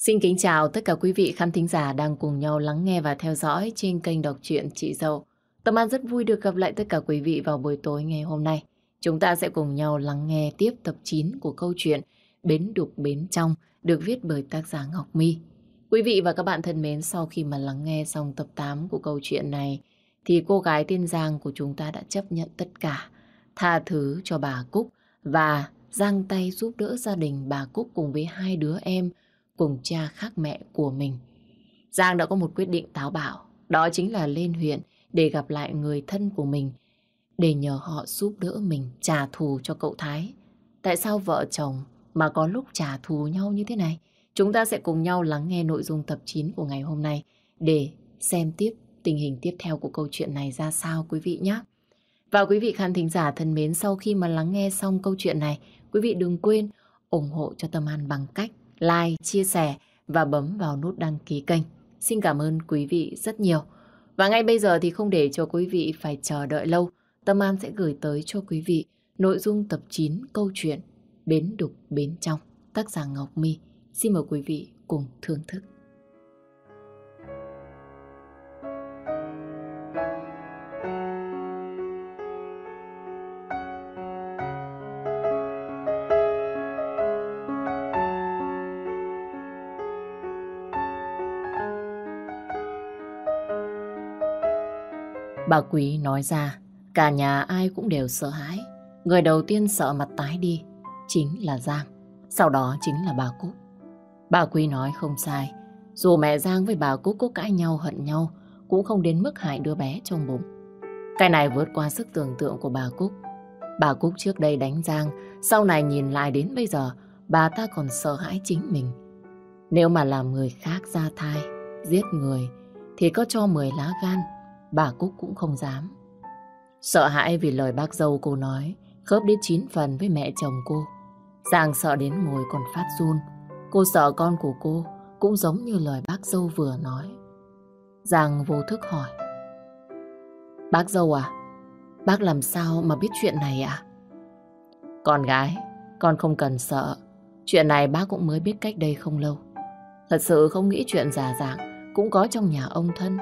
Xin kính chào tất cả quý vị khán thính giả đang cùng nhau lắng nghe và theo dõi trên kênh đọc truyện Chị Dâu. Tâm An rất vui được gặp lại tất cả quý vị vào buổi tối ngày hôm nay. Chúng ta sẽ cùng nhau lắng nghe tiếp tập 9 của câu chuyện Bến Đục Bến Trong được viết bởi tác giả Ngọc My. Quý vị và các bạn thân mến, sau khi mà lắng nghe xong tập 8 của câu chuyện này thì cô gái tiên Giang của chúng ta đã chấp nhận tất cả, tha thứ cho bà Cúc và giang tay giúp đỡ gia đình bà Cúc cùng với hai đứa em cùng cha khác mẹ của mình. Giang đã có một quyết định táo bạo, đó chính là lên huyện để gặp lại người thân của mình, để nhờ họ giúp đỡ mình trả thù cho cậu Thái. Tại sao vợ chồng mà có lúc trả thù nhau như thế này? Chúng ta sẽ cùng nhau lắng nghe nội dung tập 9 của ngày hôm nay để xem tiếp tình hình tiếp theo của câu chuyện này ra sao quý vị nhé. Và quý vị khán thính giả thân mến, sau khi mà lắng nghe xong câu chuyện này, quý vị đừng quên ủng hộ cho Tâm An bằng cách like, chia sẻ và bấm vào nút đăng ký kênh. Xin cảm ơn quý vị rất nhiều. Và ngay bây giờ thì không để cho quý vị phải chờ đợi lâu, Tâm An sẽ gửi tới cho quý vị nội dung tập 9 câu chuyện Bến Đục Bến Trong, tác giả Ngọc My. Xin mời quý vị cùng thưởng thức. Bà Quý nói ra, cả nhà ai cũng đều sợ hãi. Người đầu tiên sợ mặt tái đi, chính là Giang. Sau đó chính là bà Cúc. Bà Quý nói không sai. Dù mẹ Giang với bà Cúc có cãi nhau hận nhau, cũng không đến mức hại đứa bé trong bụng. Cái này vượt qua sức tưởng tượng của bà Cúc. Bà Cúc trước đây đánh Giang, sau này nhìn lại đến bây giờ, bà ta còn sợ hãi chính mình. Nếu mà làm người khác ra thai, giết người, thì có cho 10 lá gan, bà Cúc cũng không dám. Sợ hãi vì lời bác dâu cô nói, khớp đến chín phần với mẹ chồng cô. Giang sợ đến ngồi còn phát run. Cô sợ con của cô cũng giống như lời bác dâu vừa nói. Giang vô thức hỏi. Bác dâu à, bác làm sao mà biết chuyện này ạ? Con gái, con không cần sợ. Chuyện này bác cũng mới biết cách đây không lâu. Thật sự không nghĩ chuyện giả dạng cũng có trong nhà ông thân.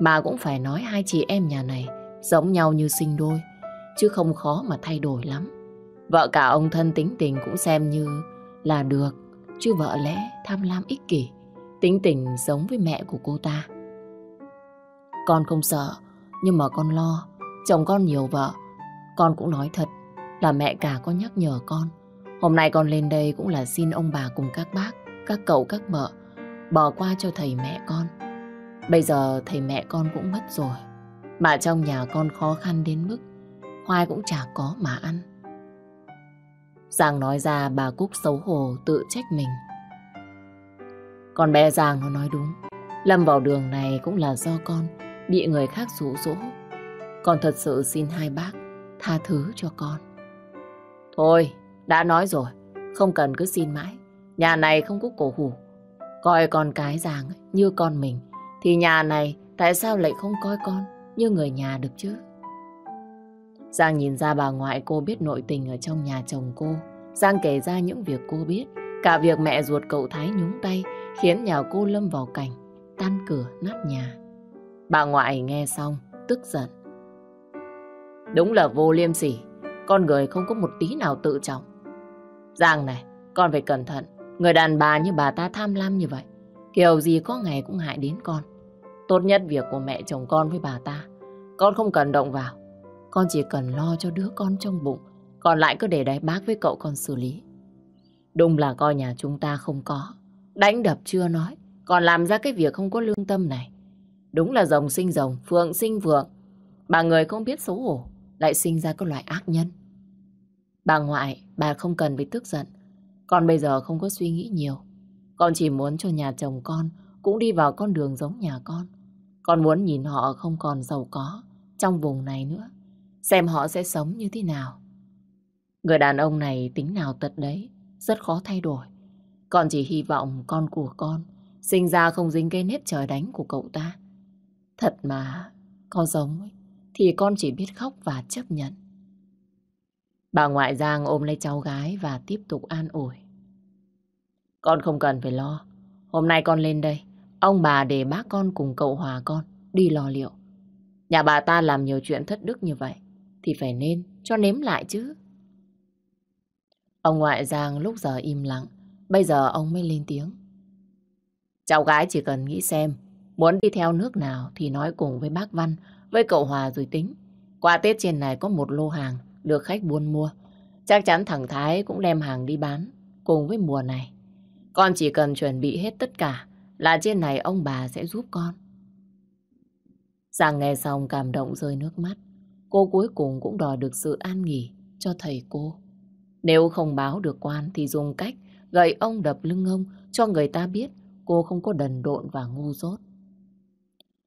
Mà cũng phải nói hai chị em nhà này giống nhau như sinh đôi, chứ không khó mà thay đổi lắm. Vợ cả ông thân tính tình cũng xem như là được, chứ vợ lẽ tham lam ích kỷ, tính tình giống với mẹ của cô ta. Con không sợ, nhưng mà con lo, chồng con nhiều vợ. Con cũng nói thật là mẹ cả có nhắc nhở con. Hôm nay con lên đây cũng là xin ông bà cùng các bác, các cậu, các vợ bỏ qua cho thầy mẹ con. Bây giờ thầy mẹ con cũng mất rồi. Mà trong nhà con khó khăn đến mức khoai cũng chả có mà ăn. Giang nói ra bà Cúc xấu hổ tự trách mình. Con bé Giang nó nói đúng. Lâm vào đường này cũng là do con bị người khác rủ rỗ. Con thật sự xin hai bác tha thứ cho con. Thôi, đã nói rồi, không cần cứ xin mãi. Nhà này không có cổ hủ. Coi con cái Giang như con mình thì nhà này tại sao lại không coi con như người nhà được chứ? Giang nhìn ra bà ngoại cô biết nội tình ở trong nhà chồng cô. Giang kể ra những việc cô biết. Cả việc mẹ ruột cậu Thái nhúng tay khiến nhà cô lâm vào cảnh tan cửa nát nhà. Bà ngoại nghe xong, tức giận. Đúng là vô liêm sỉ. Con người không có một tí nào tự trọng. Giang này, con phải cẩn thận. Người đàn bà như bà ta tham lam như vậy. Kiểu gì có ngày cũng hại đến con. Tốt nhất việc của mẹ chồng con với bà ta. Con không cần động vào. Con chỉ cần lo cho đứa con trong bụng. Còn lại cứ để đại bác với cậu con xử lý. Đúng là coi nhà chúng ta không có. Đánh đập chưa nói. Còn làm ra cái việc không có lương tâm này. Đúng là rồng sinh rồng, phượng sinh phượng. Bà người không biết xấu hổ. Lại sinh ra các loại ác nhân. Bà ngoại, bà không cần phải tức giận. Con bây giờ không có suy nghĩ nhiều. Con chỉ muốn cho nhà chồng con cũng đi vào con đường giống nhà con. Con muốn nhìn họ không còn giàu có trong vùng này nữa. Xem họ sẽ sống như thế nào. Người đàn ông này tính nào tật đấy, rất khó thay đổi. Con chỉ hy vọng con của con sinh ra không dính cái nếp trời đánh của cậu ta. Thật mà, có giống ấy, thì con chỉ biết khóc và chấp nhận. Bà ngoại Giang ôm lấy cháu gái và tiếp tục an ủi. Con không cần phải lo. Hôm nay con lên đây, ông bà để bác con cùng cậu Hòa con đi lo liệu. Nhà bà ta làm nhiều chuyện thất đức như vậy, thì phải nên cho nếm lại chứ. Ông ngoại Giang lúc giờ im lặng, bây giờ ông mới lên tiếng. Cháu gái chỉ cần nghĩ xem, muốn đi theo nước nào thì nói cùng với bác Văn, với cậu Hòa rồi tính. Qua Tết trên này có một lô hàng được khách buôn mua. Chắc chắn thằng Thái cũng đem hàng đi bán cùng với mùa này. Con chỉ cần chuẩn bị hết tất cả là trên này ông bà sẽ giúp con. Giang nghe xong cảm động rơi nước mắt. Cô cuối cùng cũng đòi được sự an nghỉ cho thầy cô. Nếu không báo được quan thì dùng cách gậy ông đập lưng ông cho người ta biết cô không có đần độn và ngu dốt.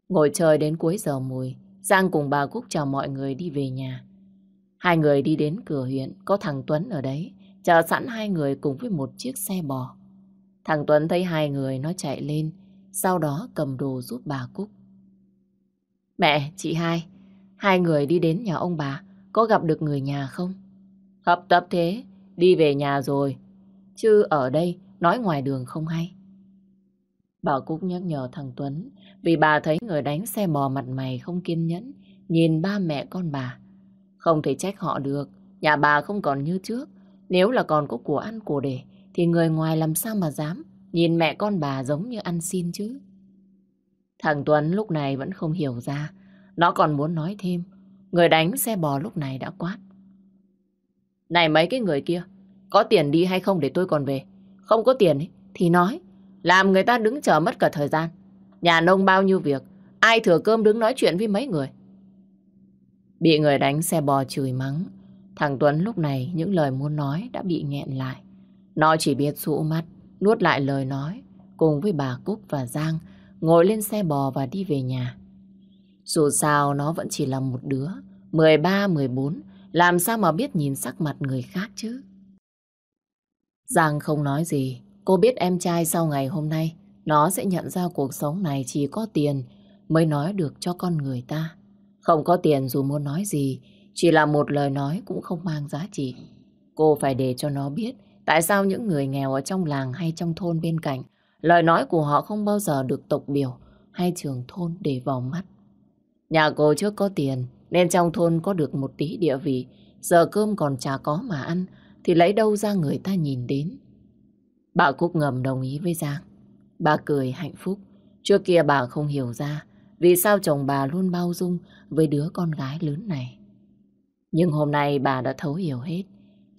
Ngồi chơi đến cuối giờ mùi, Giang cùng bà Cúc chào mọi người đi về nhà. Hai người đi đến cửa huyện, có thằng Tuấn ở đấy, chờ sẵn hai người cùng với một chiếc xe bò. Thằng Tuấn thấy hai người nó chạy lên, sau đó cầm đồ giúp bà Cúc. Mẹ, chị hai, hai người đi đến nhà ông bà, có gặp được người nhà không? Hấp tấp thế, đi về nhà rồi. Chứ ở đây, nói ngoài đường không hay. Bà Cúc nhắc nhở thằng Tuấn, vì bà thấy người đánh xe bò mặt mày không kiên nhẫn, nhìn ba mẹ con bà. Không thể trách họ được, nhà bà không còn như trước. Nếu là còn có của ăn của để, thì người ngoài làm sao mà dám nhìn mẹ con bà giống như ăn xin chứ. Thằng Tuấn lúc này vẫn không hiểu ra, nó còn muốn nói thêm. Người đánh xe bò lúc này đã quát. Này mấy cái người kia, có tiền đi hay không để tôi còn về? Không có tiền ấy, thì nói, làm người ta đứng chờ mất cả thời gian. Nhà nông bao nhiêu việc, ai thừa cơm đứng nói chuyện với mấy người. Bị người đánh xe bò chửi mắng, thằng Tuấn lúc này những lời muốn nói đã bị nghẹn lại. Nó chỉ biết rũ mắt, nuốt lại lời nói, cùng với bà Cúc và Giang ngồi lên xe bò và đi về nhà. Dù sao nó vẫn chỉ là một đứa, 13, 14, làm sao mà biết nhìn sắc mặt người khác chứ? Giang không nói gì, cô biết em trai sau ngày hôm nay nó sẽ nhận ra cuộc sống này chỉ có tiền mới nói được cho con người ta. Không có tiền dù muốn nói gì, chỉ là một lời nói cũng không mang giá trị. Cô phải để cho nó biết tại sao những người nghèo ở trong làng hay trong thôn bên cạnh, lời nói của họ không bao giờ được tộc biểu hay trường thôn để vào mắt. Nhà cô trước có tiền, nên trong thôn có được một tí địa vị, giờ cơm còn chả có mà ăn, thì lấy đâu ra người ta nhìn đến. Bà Cúc ngầm đồng ý với Giang. Bà cười hạnh phúc. Trước kia bà không hiểu ra vì sao chồng bà luôn bao dung với đứa con gái lớn này. Nhưng hôm nay bà đã thấu hiểu hết.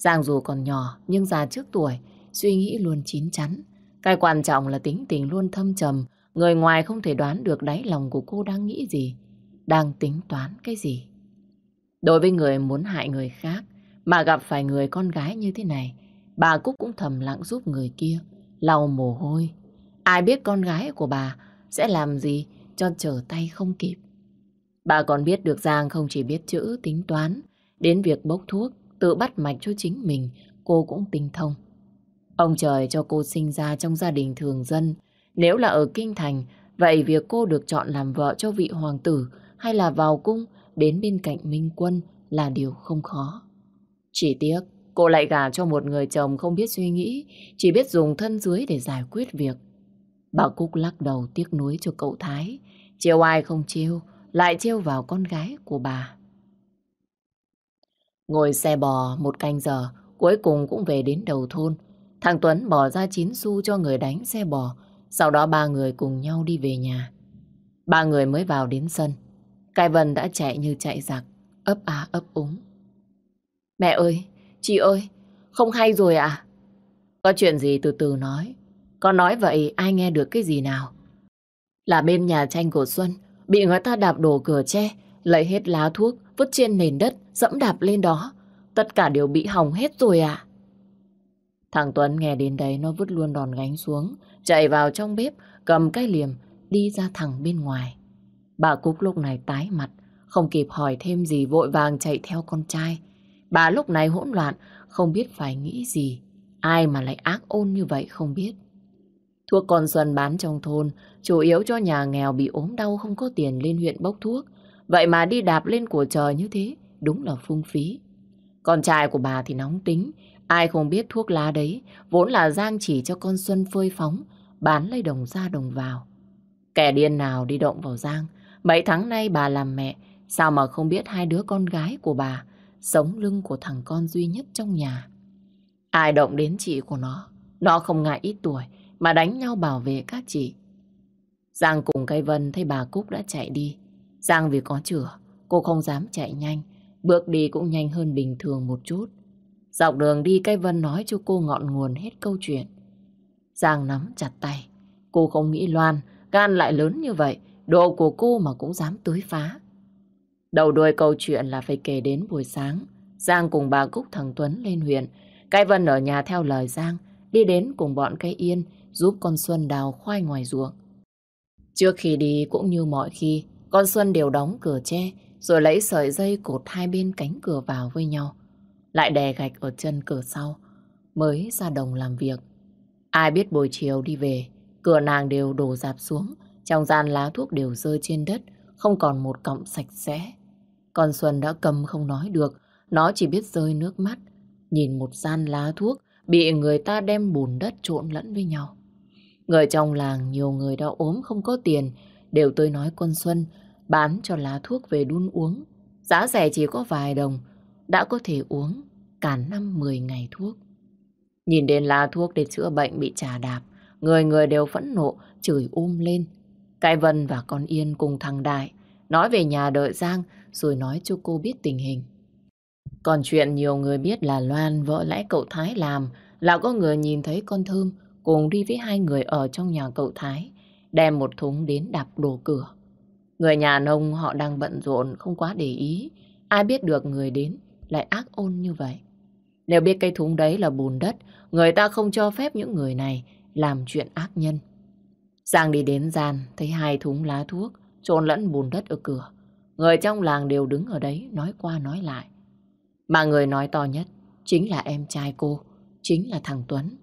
Giang dù còn nhỏ nhưng già trước tuổi, suy nghĩ luôn chín chắn. Cái quan trọng là tính tình luôn thâm trầm, người ngoài không thể đoán được đáy lòng của cô đang nghĩ gì, đang tính toán cái gì. Đối với người muốn hại người khác mà gặp phải người con gái như thế này, bà Cúc cũng thầm lặng giúp người kia, lau mồ hôi, Ai biết con gái của bà sẽ làm gì cho trở tay không kịp. Bà còn biết được Giang không chỉ biết chữ tính toán, đến việc bốc thuốc, tự bắt mạch cho chính mình, cô cũng tinh thông. Ông trời cho cô sinh ra trong gia đình thường dân. Nếu là ở Kinh Thành, vậy việc cô được chọn làm vợ cho vị hoàng tử hay là vào cung đến bên cạnh Minh Quân là điều không khó. Chỉ tiếc, cô lại gả cho một người chồng không biết suy nghĩ, chỉ biết dùng thân dưới để giải quyết việc. Bà Cúc lắc đầu tiếc nuối cho cậu Thái. Chiêu ai không chiêu, lại chiêu vào con gái của bà. Ngồi xe bò một canh giờ, cuối cùng cũng về đến đầu thôn. Thằng Tuấn bỏ ra 9 xu cho người đánh xe bò, sau đó ba người cùng nhau đi về nhà. Ba người mới vào đến sân. Cái Vân đã chạy như chạy giặc, ấp á ấp úng. Mẹ ơi, chị ơi, không hay rồi à? Có chuyện gì từ từ nói, con nói vậy ai nghe được cái gì nào? Là bên nhà tranh của Xuân, bị người ta đạp đổ cửa tre, lấy hết lá thuốc, vứt trên nền đất, dẫm đạp lên đó. Tất cả đều bị hỏng hết rồi à? Thằng Tuấn nghe đến đấy nó vứt luôn đòn gánh xuống, chạy vào trong bếp, cầm cái liềm, đi ra thẳng bên ngoài. Bà Cúc lúc này tái mặt, không kịp hỏi thêm gì vội vàng chạy theo con trai. Bà lúc này hỗn loạn, không biết phải nghĩ gì. Ai mà lại ác ôn như vậy không biết. Thuốc con Xuân bán trong thôn, chủ yếu cho nhà nghèo bị ốm đau không có tiền lên huyện bốc thuốc. Vậy mà đi đạp lên của trời như thế, đúng là phung phí. Con trai của bà thì nóng tính, ai không biết thuốc lá đấy, vốn là giang chỉ cho con Xuân phơi phóng, bán lấy đồng ra đồng vào. Kẻ điên nào đi động vào Giang, mấy tháng nay bà làm mẹ, sao mà không biết hai đứa con gái của bà sống lưng của thằng con duy nhất trong nhà. Ai động đến chị của nó, nó không ngại ít tuổi mà đánh nhau bảo vệ các chị. Giang cùng cây Vân thấy bà Cúc đã chạy đi. Giang vì có chửa, cô không dám chạy nhanh, bước đi cũng nhanh hơn bình thường một chút. Dọc đường đi cái Vân nói cho cô ngọn nguồn hết câu chuyện. Giang nắm chặt tay. Cô không nghĩ Loan, gan lại lớn như vậy, độ của cô mà cũng dám tưới phá. Đầu đuôi câu chuyện là phải kể đến buổi sáng. Giang cùng bà Cúc thằng Tuấn lên huyện. Cái Vân ở nhà theo lời Giang, đi đến cùng bọn cây Yên giúp con Xuân đào khoai ngoài ruộng. Trước khi đi cũng như mọi khi, con Xuân đều đóng cửa tre, rồi lấy sợi dây cột hai bên cánh cửa vào với nhau. Lại đè gạch ở chân cửa sau, mới ra đồng làm việc. Ai biết buổi chiều đi về, cửa nàng đều đổ dạp xuống, trong gian lá thuốc đều rơi trên đất, không còn một cọng sạch sẽ. Con Xuân đã cầm không nói được, nó chỉ biết rơi nước mắt, nhìn một gian lá thuốc bị người ta đem bùn đất trộn lẫn với nhau. Người trong làng nhiều người đã ốm không có tiền, đều tôi nói con Xuân bán cho lá thuốc về đun uống. Giá rẻ chỉ có vài đồng, đã có thể uống cả năm mười ngày thuốc. Nhìn đến lá thuốc để chữa bệnh bị trà đạp, người người đều phẫn nộ, chửi um lên. Cái Vân và con Yên cùng thằng Đại nói về nhà đợi Giang rồi nói cho cô biết tình hình. Còn chuyện nhiều người biết là Loan vợ lẽ cậu Thái làm là có người nhìn thấy con Thơm cùng đi với hai người ở trong nhà cậu Thái đem một thúng đến đạp đổ cửa. Người nhà nông họ đang bận rộn không quá để ý ai biết được người đến lại ác ôn như vậy. Nếu biết cây thúng đấy là bùn đất người ta không cho phép những người này làm chuyện ác nhân. Giang đi đến gian thấy hai thúng lá thuốc trộn lẫn bùn đất ở cửa. Người trong làng đều đứng ở đấy nói qua nói lại. Mà người nói to nhất chính là em trai cô, chính là thằng Tuấn.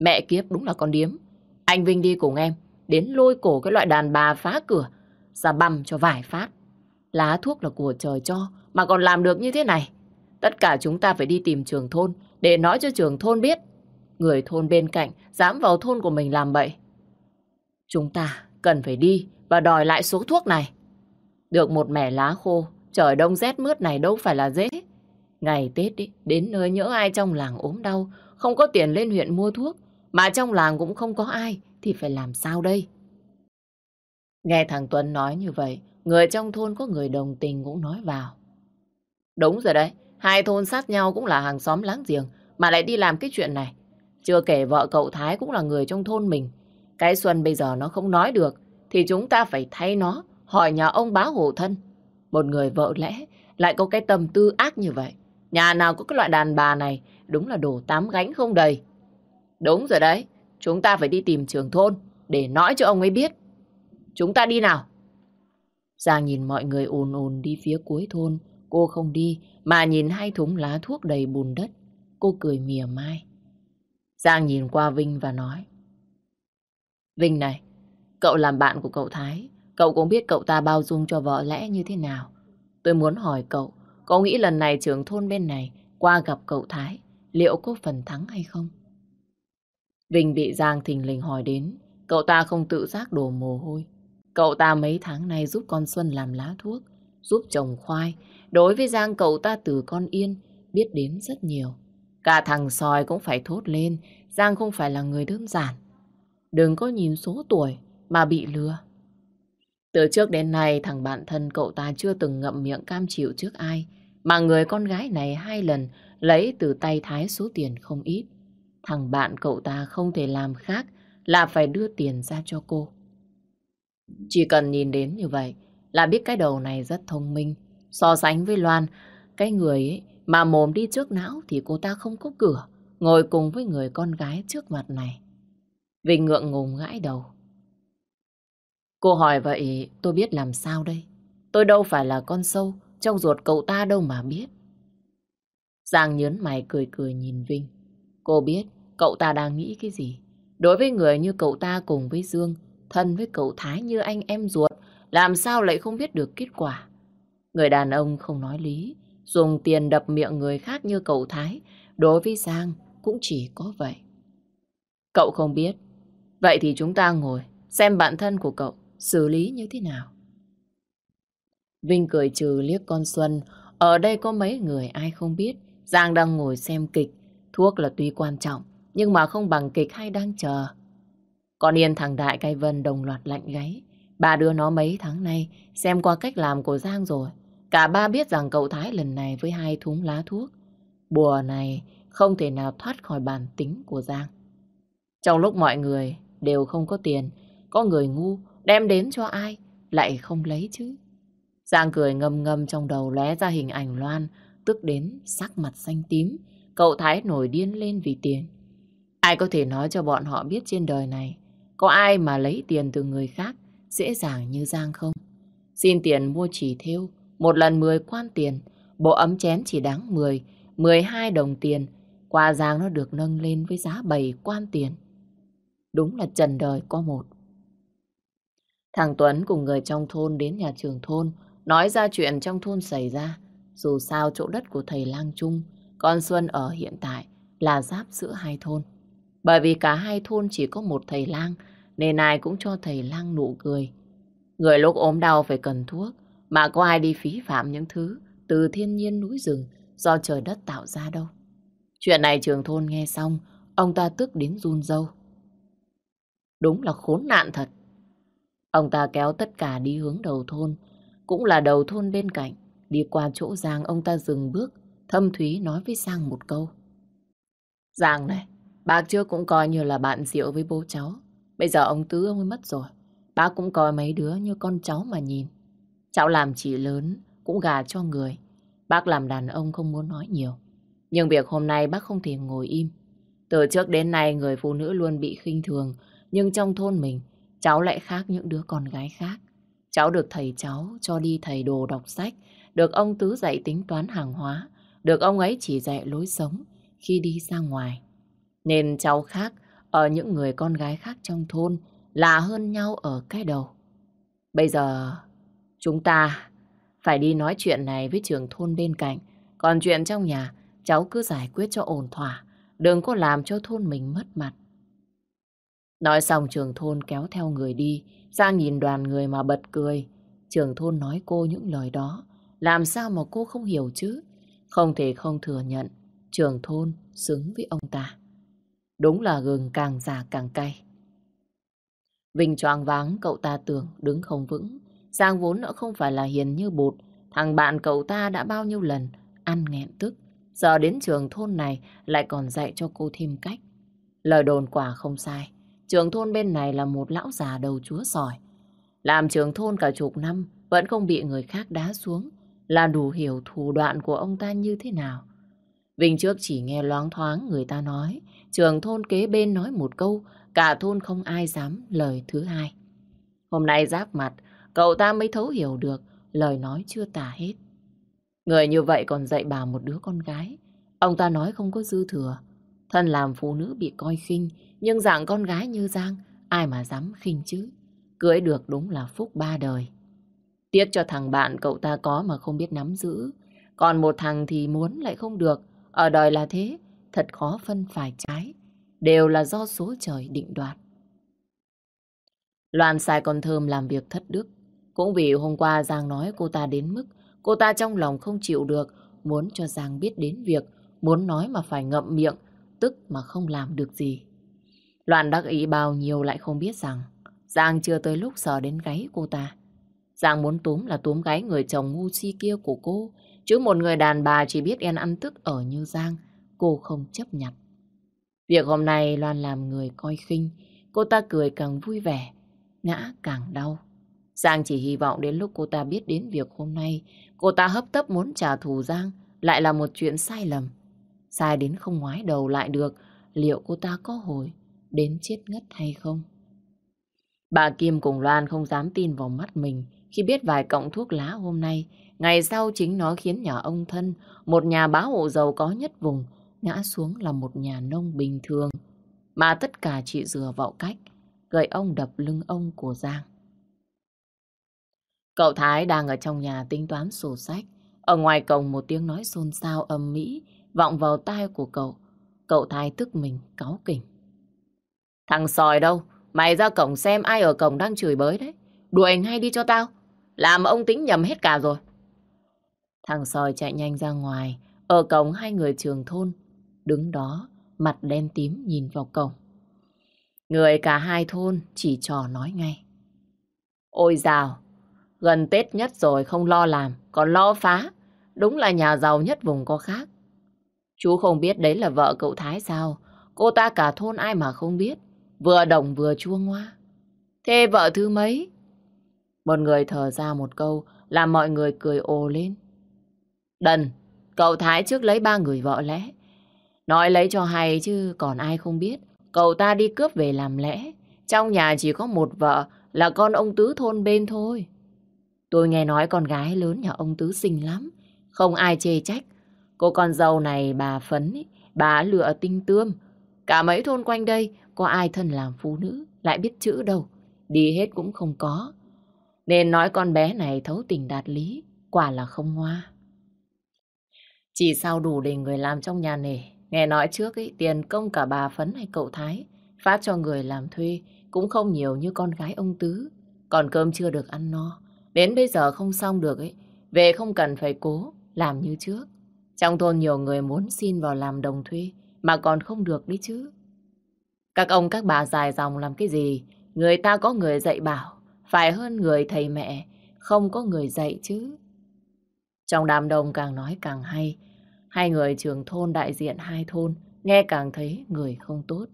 Mẹ kiếp đúng là con điếm. Anh Vinh đi cùng em, đến lôi cổ cái loại đàn bà phá cửa, ra băm cho vài phát. Lá thuốc là của trời cho, mà còn làm được như thế này. Tất cả chúng ta phải đi tìm trường thôn, để nói cho trường thôn biết. Người thôn bên cạnh dám vào thôn của mình làm bậy. Chúng ta cần phải đi và đòi lại số thuốc này. Được một mẻ lá khô, trời đông rét mướt này đâu phải là dễ. Ngày Tết đi, đến nơi nhỡ ai trong làng ốm đau, không có tiền lên huyện mua thuốc, mà trong làng cũng không có ai, thì phải làm sao đây? Nghe thằng Tuấn nói như vậy, người trong thôn có người đồng tình cũng nói vào. Đúng rồi đấy, hai thôn sát nhau cũng là hàng xóm láng giềng, mà lại đi làm cái chuyện này. Chưa kể vợ cậu Thái cũng là người trong thôn mình. Cái Xuân bây giờ nó không nói được, thì chúng ta phải thay nó, hỏi nhà ông bá hộ thân. Một người vợ lẽ lại có cái tâm tư ác như vậy. Nhà nào có cái loại đàn bà này, đúng là đồ tám gánh không đầy. Đúng rồi đấy, chúng ta phải đi tìm trưởng thôn để nói cho ông ấy biết. Chúng ta đi nào. Giang nhìn mọi người ồn ồn đi phía cuối thôn, cô không đi mà nhìn hai thúng lá thuốc đầy bùn đất. Cô cười mỉa mai. Giang nhìn qua Vinh và nói. Vinh này, cậu làm bạn của cậu Thái, cậu cũng biết cậu ta bao dung cho vợ lẽ như thế nào. Tôi muốn hỏi cậu, có nghĩ lần này trưởng thôn bên này qua gặp cậu Thái, liệu có phần thắng hay không? Vinh bị Giang thình lình hỏi đến, cậu ta không tự giác đổ mồ hôi. Cậu ta mấy tháng nay giúp con Xuân làm lá thuốc, giúp trồng khoai. Đối với Giang cậu ta từ con Yên biết đến rất nhiều. Cả thằng sòi cũng phải thốt lên, Giang không phải là người đơn giản. Đừng có nhìn số tuổi mà bị lừa. Từ trước đến nay thằng bạn thân cậu ta chưa từng ngậm miệng cam chịu trước ai. Mà người con gái này hai lần lấy từ tay Thái số tiền không ít. Thằng bạn cậu ta không thể làm khác là phải đưa tiền ra cho cô. Chỉ cần nhìn đến như vậy là biết cái đầu này rất thông minh. So sánh với Loan, cái người ấy mà mồm đi trước não thì cô ta không có cửa, ngồi cùng với người con gái trước mặt này. Vinh ngượng ngùng gãi đầu. Cô hỏi vậy tôi biết làm sao đây? Tôi đâu phải là con sâu trong ruột cậu ta đâu mà biết. Giang nhớn mày cười cười nhìn Vinh. Cô biết cậu ta đang nghĩ cái gì. Đối với người như cậu ta cùng với Dương, thân với cậu Thái như anh em ruột, làm sao lại không biết được kết quả. Người đàn ông không nói lý, dùng tiền đập miệng người khác như cậu Thái, đối với Giang cũng chỉ có vậy. Cậu không biết, Vậy thì chúng ta ngồi xem bản thân của cậu xử lý như thế nào. Vinh cười trừ liếc con Xuân. Ở đây có mấy người ai không biết. Giang đang ngồi xem kịch. Thuốc là tuy quan trọng, nhưng mà không bằng kịch hay đang chờ. con Yên thằng Đại cay Vân đồng loạt lạnh gáy. Ba đứa nó mấy tháng nay xem qua cách làm của Giang rồi. Cả ba biết rằng cậu Thái lần này với hai thúng lá thuốc. Bùa này không thể nào thoát khỏi bản tính của Giang. Trong lúc mọi người đều không có tiền, có người ngu đem đến cho ai lại không lấy chứ. Giang cười ngâm ngâm trong đầu lóe ra hình ảnh Loan, tức đến sắc mặt xanh tím. Cậu Thái nổi điên lên vì tiền. Ai có thể nói cho bọn họ biết trên đời này có ai mà lấy tiền từ người khác dễ dàng như Giang không? Xin tiền mua chỉ thêu, một lần 10 quan tiền, bộ ấm chén chỉ đáng 10, 12 đồng tiền. Qua Giang nó được nâng lên với giá 7 quan tiền. Đúng là trần đời có một. Thằng Tuấn cùng người trong thôn đến nhà trường thôn, nói ra chuyện trong thôn xảy ra. Dù sao chỗ đất của thầy Lang Trung, con Xuân ở hiện tại là giáp giữa hai thôn. Bởi vì cả hai thôn chỉ có một thầy lang, nên ai cũng cho thầy lang nụ cười. Người lúc ốm đau phải cần thuốc, mà có ai đi phí phạm những thứ từ thiên nhiên núi rừng do trời đất tạo ra đâu. Chuyện này trường thôn nghe xong, ông ta tức đến run râu. Đúng là khốn nạn thật. Ông ta kéo tất cả đi hướng đầu thôn, cũng là đầu thôn bên cạnh. Đi qua chỗ Giang, ông ta dừng bước, thâm thúy nói với Giang một câu. Giang này, bác trước cũng coi như là bạn rượu với bố cháu. Bây giờ ông Tứ ông ấy mất rồi. Bác cũng coi mấy đứa như con cháu mà nhìn. Cháu làm chị lớn, cũng gà cho người. Bác làm đàn ông không muốn nói nhiều. Nhưng việc hôm nay bác không thể ngồi im. Từ trước đến nay người phụ nữ luôn bị khinh thường. Nhưng trong thôn mình, cháu lại khác những đứa con gái khác. Cháu được thầy cháu cho đi thầy đồ đọc sách, được ông Tứ dạy tính toán hàng hóa, được ông ấy chỉ dạy lối sống khi đi ra ngoài. Nên cháu khác, ở những người con gái khác trong thôn là hơn nhau ở cái đầu. Bây giờ, chúng ta phải đi nói chuyện này với trường thôn bên cạnh. Còn chuyện trong nhà, cháu cứ giải quyết cho ổn thỏa. Đừng có làm cho thôn mình mất mặt. Nói xong trường thôn kéo theo người đi. Giang nhìn đoàn người mà bật cười. Trường thôn nói cô những lời đó. Làm sao mà cô không hiểu chứ? Không thể không thừa nhận. Trường thôn xứng với ông ta. Đúng là gừng càng già càng cay. Vinh choáng váng, cậu ta tưởng đứng không vững. Giang vốn đã không phải là hiền như bột. Thằng bạn cậu ta đã bao nhiêu lần ăn nghẹn tức. Giờ đến trường thôn này lại còn dạy cho cô thêm cách. Lời đồn quả không sai. Trường thôn bên này là một lão già đầu chúa sỏi. Làm trường thôn cả chục năm, vẫn không bị người khác đá xuống là đủ hiểu thủ đoạn của ông ta như thế nào. Vinh trước chỉ nghe loáng thoáng người ta nói trường thôn kế bên nói một câu cả thôn không ai dám lời thứ hai. Hôm nay giáp mặt cậu ta mới thấu hiểu được lời nói chưa tả hết. Người như vậy còn dạy bà một đứa con gái. Ông ta nói không có dư thừa. Thân làm phụ nữ bị coi khinh nhưng dạng con gái như Giang, ai mà dám khinh chứ. Cưới được đúng là phúc ba đời. Tiếc cho thằng bạn cậu ta có mà không biết nắm giữ. Còn một thằng thì muốn lại không được. Ở đời là thế, thật khó phân phải trái. Đều là do số trời định đoạt. Loan sai con Thơm làm việc thất đức. Cũng vì hôm qua Giang nói cô ta đến mức cô ta trong lòng không chịu được, muốn cho Giang biết đến việc, muốn nói mà phải ngậm miệng, tức mà không làm được gì. Loan đắc ý bao nhiêu lại không biết rằng Giang chưa tới lúc sờ đến gáy cô ta. Giang muốn túm là túm gáy người chồng ngu si kia của cô, chứ một người đàn bà chỉ biết en ăn tức ở như Giang, cô không chấp nhận. Việc hôm nay Loan làm người coi khinh, cô ta cười càng vui vẻ, ngã càng đau. Giang chỉ hy vọng đến lúc cô ta biết đến việc hôm nay, cô ta hấp tấp muốn trả thù Giang, lại là một chuyện sai lầm. Sai đến không ngoái đầu lại được, liệu cô ta có hồi đến chết ngất hay không. Bà Kim cùng Loan không dám tin vào mắt mình khi biết vài cọng thuốc lá hôm nay. Ngày sau chính nó khiến nhà ông thân, một nhà bá hộ giàu có nhất vùng, ngã xuống là một nhà nông bình thường. Mà tất cả chỉ dừa vào cách, gậy ông đập lưng ông của Giang. Cậu Thái đang ở trong nhà tính toán sổ sách. Ở ngoài cổng một tiếng nói xôn xao âm mỹ vọng vào tai của cậu. Cậu Thái tức mình cáu kỉnh. Thằng sòi đâu Mày ra cổng xem ai ở cổng đang chửi bới đấy. Đuổi ngay đi cho tao. Làm ông tính nhầm hết cả rồi. Thằng sòi chạy nhanh ra ngoài. Ở cổng hai người trường thôn. Đứng đó, mặt đen tím nhìn vào cổng. Người cả hai thôn chỉ trò nói ngay. Ôi dào, gần Tết nhất rồi không lo làm, còn lo phá. Đúng là nhà giàu nhất vùng có khác. Chú không biết đấy là vợ cậu Thái sao? Cô ta cả thôn ai mà không biết. Vừa đồng vừa chua ngoa. Thế vợ thứ mấy? Một người thở ra một câu làm mọi người cười ồ lên. Đần, cậu Thái trước lấy ba người vợ lẽ. Nói lấy cho hay chứ còn ai không biết. Cậu ta đi cướp về làm lẽ. Trong nhà chỉ có một vợ là con ông Tứ thôn bên thôi. Tôi nghe nói con gái lớn nhà ông Tứ xinh lắm. Không ai chê trách. Cô con dâu này bà Phấn, ý, bà lựa tinh tươm. Cả mấy thôn quanh đây có ai thân làm phụ nữ, lại biết chữ đâu. Đi hết cũng không có. Nên nói con bé này thấu tình đạt lý, quả là không hoa. Chỉ sao đủ để người làm trong nhà nể. Nghe nói trước ý, tiền công cả bà Phấn hay cậu Thái phát cho người làm thuê cũng không nhiều như con gái ông Tứ. Còn cơm chưa được ăn no. Đến bây giờ không xong được ấy. Về không cần phải cố làm như trước. Trong thôn nhiều người muốn xin vào làm đồng thuê mà còn không được đi chứ. Các ông các bà dài dòng làm cái gì? Người ta có người dạy bảo, phải hơn người thầy mẹ, không có người dạy chứ. Trong đám đông càng nói càng hay, hai người trưởng thôn đại diện hai thôn nghe càng thấy người không tốt.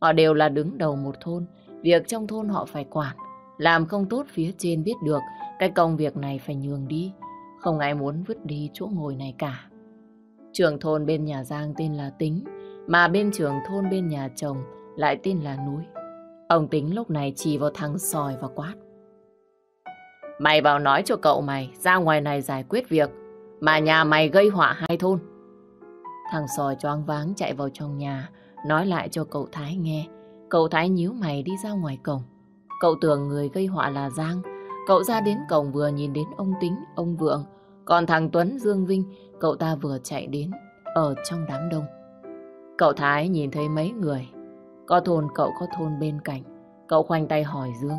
Họ đều là đứng đầu một thôn, việc trong thôn họ phải quản, làm không tốt phía trên biết được, cái công việc này phải nhường đi, không ai muốn vứt đi chỗ ngồi này cả. Trưởng thôn bên nhà Giang tên là Tính, mà bên trưởng thôn bên nhà chồng lại tên là Núi. Ông Tính lúc này chỉ vào thằng sòi và quát. Mày vào nói cho cậu mày ra ngoài này giải quyết việc mà nhà mày gây họa hai thôn. Thằng sòi choáng váng chạy vào trong nhà nói lại cho cậu Thái nghe. Cậu Thái nhíu mày đi ra ngoài cổng. Cậu tưởng người gây họa là Giang. Cậu ra đến cổng vừa nhìn đến ông Tính, ông Vượng. Còn thằng Tuấn, Dương Vinh, cậu ta vừa chạy đến ở trong đám đông. Cậu Thái nhìn thấy mấy người. Có thôn cậu có thôn bên cạnh. Cậu khoanh tay hỏi Dương.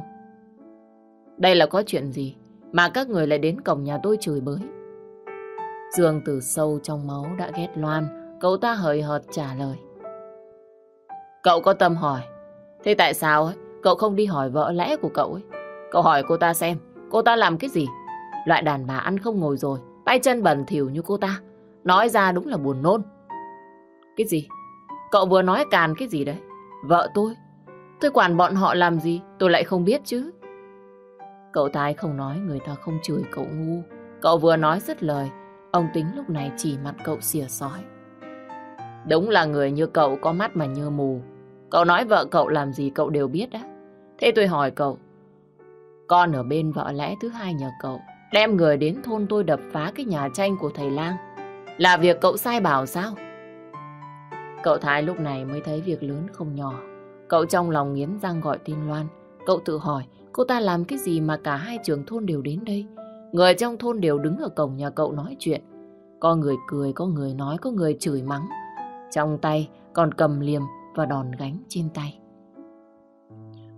Đây là có chuyện gì mà các người lại đến cổng nhà tôi chửi bới? Dương từ sâu trong máu đã ghét Loan. Cậu ta hời hợt trả lời. Cậu có tâm hỏi. Thế tại sao ấy, cậu không đi hỏi vợ lẽ của cậu ấy? Cậu hỏi cô ta xem, cô ta làm cái gì? Loại đàn bà ăn không ngồi rồi, tay chân bẩn thỉu như cô ta. Nói ra đúng là buồn nôn. Cái gì? Cậu vừa nói càn cái gì đấy? Vợ tôi? Tôi quản bọn họ làm gì? Tôi lại không biết chứ. Cậu Thái không nói người ta không chửi cậu ngu. Cậu vừa nói dứt lời, ông tính lúc này chỉ mặt cậu xỉa sói. Đúng là người như cậu có mắt mà như mù. Cậu nói vợ cậu làm gì cậu đều biết á. Thế tôi hỏi cậu, con ở bên vợ lẽ thứ hai nhà cậu, đem người đến thôn tôi đập phá cái nhà tranh của thầy lang. Là việc cậu sai bảo sao? Cậu Thái lúc này mới thấy việc lớn không nhỏ. Cậu trong lòng nghiến răng gọi Tin Loan. Cậu tự hỏi cô ta làm cái gì mà cả hai trường thôn đều đến đây. Người trong thôn đều đứng ở cổng nhà cậu nói chuyện. Có người cười, có người nói, có người chửi mắng. Trong tay còn cầm liềm và đòn gánh trên tay.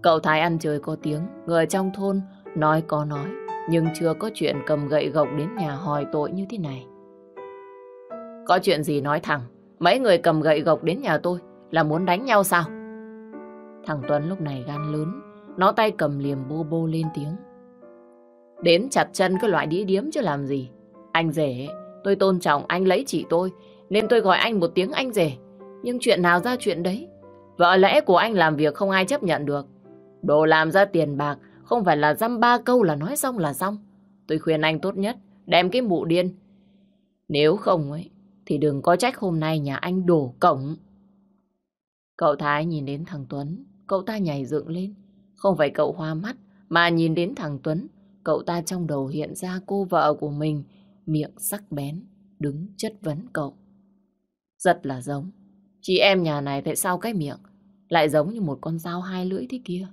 Cậu Thái ăn chơi có tiếng, người trong thôn nói có nói, nhưng chưa có chuyện cầm gậy gộc đến nhà hỏi tội như thế này. Có chuyện gì nói thẳng, mấy người cầm gậy gộc đến nhà tôi là muốn đánh nhau sao? Thằng Tuấn lúc này gan lớn, nó tay cầm liềm bô bô lên tiếng. Đến chặt chân cái loại đĩ điếm chứ làm gì. Anh rể, tôi tôn trọng anh lấy chị tôi, nên tôi gọi anh một tiếng anh rể. Nhưng chuyện nào ra chuyện đấy. Vợ lẽ của anh làm việc không ai chấp nhận được. Đồ làm ra tiền bạc, không phải là dăm ba câu là nói xong là xong. Tôi khuyên anh tốt nhất, đem cái mụ điên. Nếu không ấy, thì đừng có trách hôm nay nhà anh đổ cổng. Cậu Thái nhìn đến thằng Tuấn, cậu ta nhảy dựng lên. Không phải cậu hoa mắt, mà nhìn đến thằng Tuấn, cậu ta trong đầu hiện ra cô vợ của mình, miệng sắc bén, đứng chất vấn cậu. Rất là giống. Chị em nhà này tại sao cái miệng lại giống như một con dao hai lưỡi thế kia?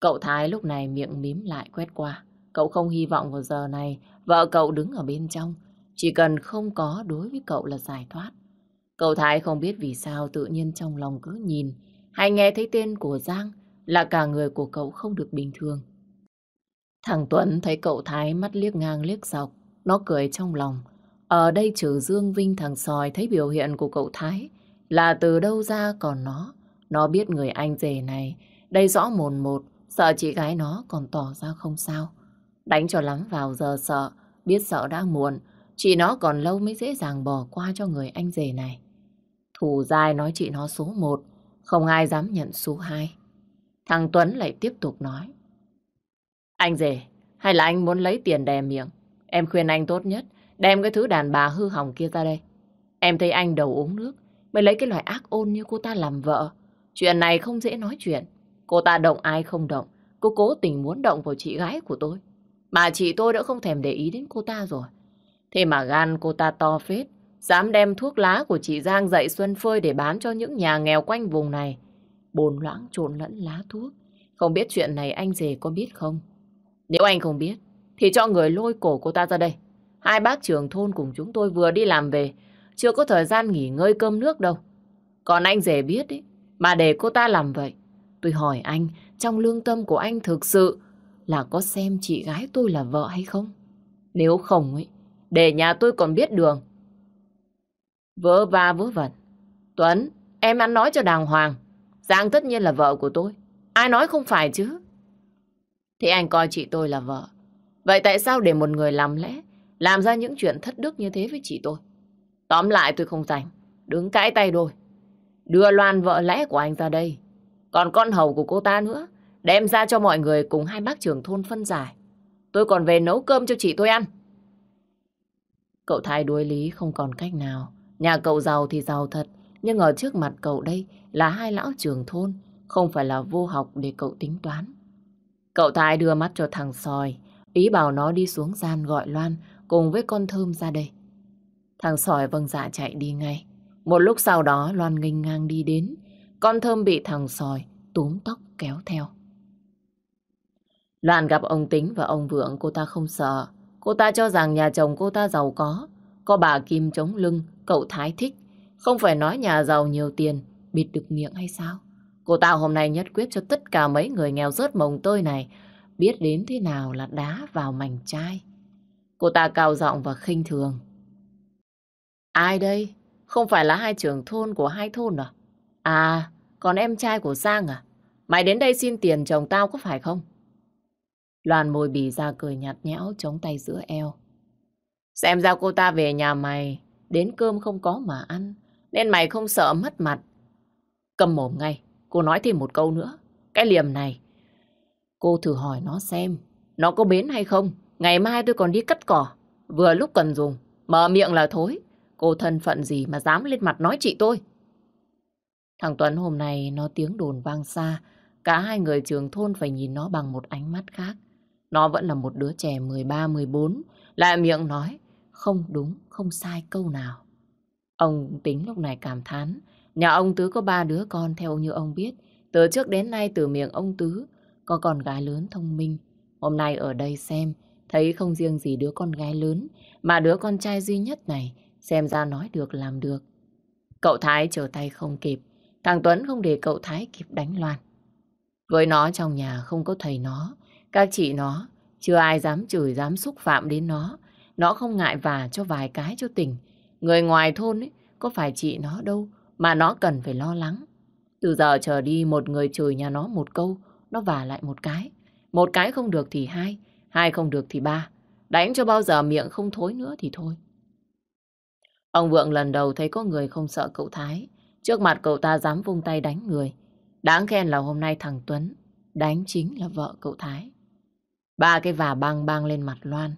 Cậu Thái lúc này miệng mím lại quét qua. Cậu không hy vọng vào giờ này vợ cậu đứng ở bên trong. Chỉ cần không có đối với cậu là giải thoát. Cậu Thái không biết vì sao tự nhiên trong lòng cứ nhìn hay nghe thấy tên của Giang là cả người của cậu không được bình thường. Thằng Tuấn thấy cậu Thái mắt liếc ngang liếc dọc, nó cười trong lòng. Ở đây trừ Dương Vinh thằng sòi thấy biểu hiện của cậu Thái là từ đâu ra còn nó. Nó biết người anh rể này, đây rõ mồn một, sợ chị gái nó còn tỏ ra không sao. Đánh cho lắm vào giờ sợ, biết sợ đã muộn, chị nó còn lâu mới dễ dàng bỏ qua cho người anh rể này. Thủ dai nói chị nó số một, không ai dám nhận số hai. Thằng Tuấn lại tiếp tục nói. Anh rể, hay là anh muốn lấy tiền đè miệng? Em khuyên anh tốt nhất, đem cái thứ đàn bà hư hỏng kia ra đây. Em thấy anh đầu uống nước, mới lấy cái loại ác ôn như cô ta làm vợ. Chuyện này không dễ nói chuyện. Cô ta động ai không động, cô cố tình muốn động vào chị gái của tôi. Mà chị tôi đã không thèm để ý đến cô ta rồi. Thế mà gan cô ta to phết, dám đem thuốc lá của chị Giang dậy xuân phơi để bán cho những nhà nghèo quanh vùng này. Bồn loãng trộn lẫn lá thuốc. Không biết chuyện này anh rể có biết không? Nếu anh không biết, thì cho người lôi cổ cô ta ra đây. Hai bác trưởng thôn cùng chúng tôi vừa đi làm về, chưa có thời gian nghỉ ngơi cơm nước đâu. Còn anh rể biết ý, mà để cô ta làm vậy. Tôi hỏi anh, trong lương tâm của anh thực sự là có xem chị gái tôi là vợ hay không? Nếu không ấy, để nhà tôi còn biết đường. Vỡ va vớ vẩn. Tuấn, em ăn nói cho đàng hoàng. Giang tất nhiên là vợ của tôi. Ai nói không phải chứ? Thì anh coi chị tôi là vợ. Vậy tại sao để một người làm lẽ, làm ra những chuyện thất đức như thế với chị tôi? Tóm lại tôi không rảnh. Đứng cãi tay đôi. Đưa Loan vợ lẽ của anh ra đây. Còn con hầu của cô ta nữa. Đem ra cho mọi người cùng hai bác trưởng thôn phân giải. Tôi còn về nấu cơm cho chị tôi ăn. Cậu thái đuối lý không còn cách nào. Nhà cậu giàu thì giàu thật. Nhưng ở trước mặt cậu đây là hai lão trưởng thôn. Không phải là vô học để cậu tính toán. Cậu thái đưa mắt cho thằng sòi. Ý bảo nó đi xuống gian gọi Loan cùng với con thơm ra đây. Thằng sòi vâng dạ chạy đi ngay. Một lúc sau đó Loan nghênh ngang đi đến. Con thơm bị thằng sòi túm tóc kéo theo. Loan gặp ông Tính và ông Vượng cô ta không sợ. Cô ta cho rằng nhà chồng cô ta giàu có. Có bà Kim chống lưng, cậu Thái thích. Không phải nói nhà giàu nhiều tiền, bịt được miệng hay sao? Cô ta hôm nay nhất quyết cho tất cả mấy người nghèo rớt mồng tơi này biết đến thế nào là đá vào mảnh chai. Cô ta cao giọng và khinh thường. Ai đây? Không phải là hai trưởng thôn của hai thôn à? À, còn em trai của Giang à? Mày đến đây xin tiền chồng tao có phải không? Loan môi bì ra cười nhạt nhẽo chống tay giữa eo. Xem ra cô ta về nhà mày, đến cơm không có mà ăn, nên mày không sợ mất mặt. Cầm mồm ngay, cô nói thêm một câu nữa. Cái liềm này, cô thử hỏi nó xem, nó có bến hay không? Ngày mai tôi còn đi cắt cỏ, vừa lúc cần dùng, mở miệng là thối. Cô thân phận gì mà dám lên mặt nói chị tôi? Thằng Tuấn hôm nay nó tiếng đồn vang xa, cả hai người trường thôn phải nhìn nó bằng một ánh mắt khác. Nó vẫn là một đứa trẻ 13-14, lại miệng nói, không đúng, không sai câu nào. Ông tính lúc này cảm thán, nhà ông Tứ có ba đứa con theo như ông biết. Từ trước đến nay từ miệng ông Tứ có con gái lớn thông minh. Hôm nay ở đây xem, thấy không riêng gì đứa con gái lớn, mà đứa con trai duy nhất này xem ra nói được làm được. Cậu Thái trở tay không kịp, thằng Tuấn không để cậu Thái kịp đánh loạn. Với nó trong nhà không có thầy nó, các chị nó, chưa ai dám chửi, dám xúc phạm đến nó. Nó không ngại vả cho vài cái cho tỉnh. Người ngoài thôn ấy, có phải chị nó đâu mà nó cần phải lo lắng. Từ giờ trở đi một người chửi nhà nó một câu, nó vả lại một cái. Một cái không được thì hai, hai không được thì ba. Đánh cho bao giờ miệng không thối nữa thì thôi. Ông Vượng lần đầu thấy có người không sợ cậu Thái. Trước mặt cậu ta dám vung tay đánh người. Đáng khen là hôm nay thằng Tuấn đánh chính là vợ cậu Thái. Ba cái vả băng băng lên mặt Loan,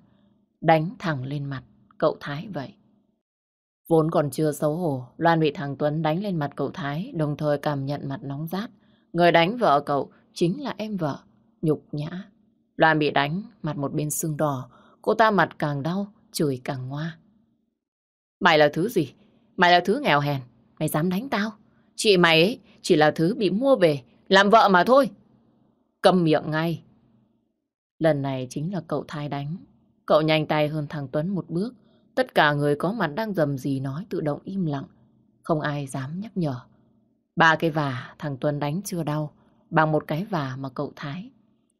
đánh thẳng lên mặt cậu Thái vậy. Vốn còn chưa xấu hổ, Loan bị thằng Tuấn đánh lên mặt cậu Thái, đồng thời cảm nhận mặt nóng rát. Người đánh vợ cậu chính là em vợ, nhục nhã. Loan bị đánh, mặt một bên sưng đỏ, cô ta mặt càng đau, chửi càng ngoa. Mày là thứ gì? Mày là thứ nghèo hèn, mày dám đánh tao? Chị mày ấy chỉ là thứ bị mua về, làm vợ mà thôi. Cầm miệng ngay, Lần này chính là cậu thai đánh. Cậu nhanh tay hơn thằng Tuấn một bước. Tất cả người có mặt đang dầm gì nói tự động im lặng. Không ai dám nhắc nhở. Ba cái vả thằng Tuấn đánh chưa đau, bằng một cái vả mà cậu Thái.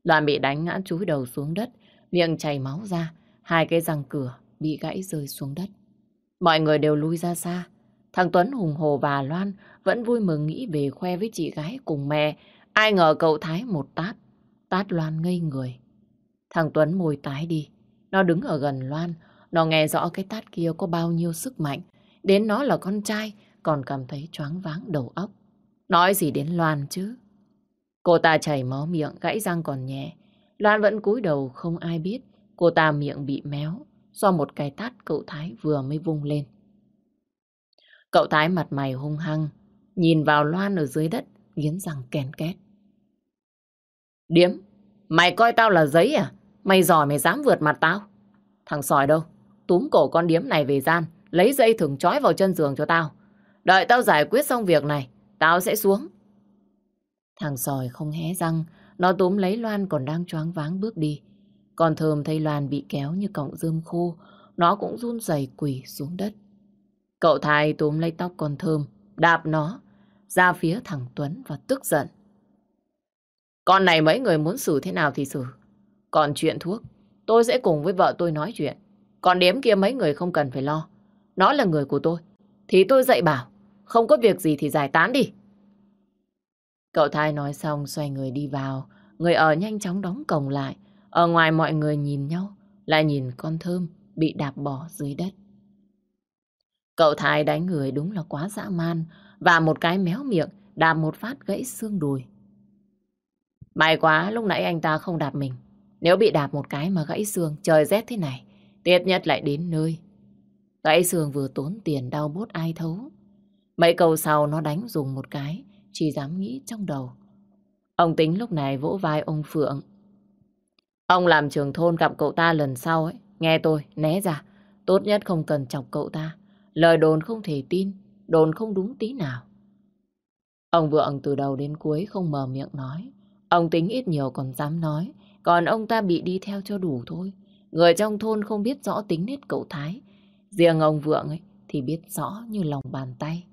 Loan bị đánh ngã chúi đầu xuống đất, miệng chảy máu ra, hai cái răng cửa bị gãy rơi xuống đất. Mọi người đều lui ra xa. Thằng Tuấn hùng hồ và Loan vẫn vui mừng nghĩ về khoe với chị gái cùng mẹ. Ai ngờ cậu Thái một tát, tát Loan ngây người. Thằng Tuấn môi tái đi. Nó đứng ở gần Loan, nó nghe rõ cái tát kia có bao nhiêu sức mạnh. Đến nó là con trai, còn cảm thấy choáng váng đầu óc. Nói gì đến Loan chứ? Cô ta chảy máu miệng, gãy răng còn nhẹ. Loan vẫn cúi đầu không ai biết. Cô ta miệng bị méo do một cái tát cậu Thái vừa mới vung lên. Cậu Thái mặt mày hung hăng, nhìn vào Loan ở dưới đất, nghiến răng kèn két. Điếm, mày coi tao là giấy à? Mày giỏi mày dám vượt mặt tao? Thằng sòi đâu? Túm cổ con điếm này về gian, lấy dây thừng trói vào chân giường cho tao. Đợi tao giải quyết xong việc này, tao sẽ xuống. Thằng sòi không hé răng, nó túm lấy Loan còn đang choáng váng bước đi. Còn thơm thấy Loan bị kéo như cọng rơm khô, nó cũng run rẩy quỳ xuống đất. Cậu thái túm lấy tóc con thơm, đạp nó ra phía thằng Tuấn và tức giận. Con này mấy người muốn xử thế nào thì xử. Còn chuyện thuốc, tôi sẽ cùng với vợ tôi nói chuyện. Còn đếm kia mấy người không cần phải lo. Nó là người của tôi. Thì tôi dạy bảo, không có việc gì thì giải tán đi. Cậu thai nói xong xoay người đi vào. Người ở nhanh chóng đóng cổng lại. Ở ngoài mọi người nhìn nhau, lại nhìn con thơm bị đạp bỏ dưới đất. Cậu thái đánh người đúng là quá dã man và một cái méo miệng đạp một phát gãy xương đùi. May quá lúc nãy anh ta không đạp mình. Nếu bị đạp một cái mà gãy xương trời rét thế này, tiết nhất lại đến nơi. Gãy xương vừa tốn tiền đau bốt ai thấu. Mấy câu sau nó đánh dùng một cái, chỉ dám nghĩ trong đầu. Ông tính lúc này vỗ vai ông Phượng. Ông làm trường thôn gặp cậu ta lần sau ấy, nghe tôi, né ra. Tốt nhất không cần chọc cậu ta. Lời đồn không thể tin, đồn không đúng tí nào. Ông Vượng từ đầu đến cuối không mở miệng nói. Ông tính ít nhiều còn dám nói, còn ông ta bị đi theo cho đủ thôi. Người trong thôn không biết rõ tính nết cậu Thái. Riêng ông Vượng ấy thì biết rõ như lòng bàn tay.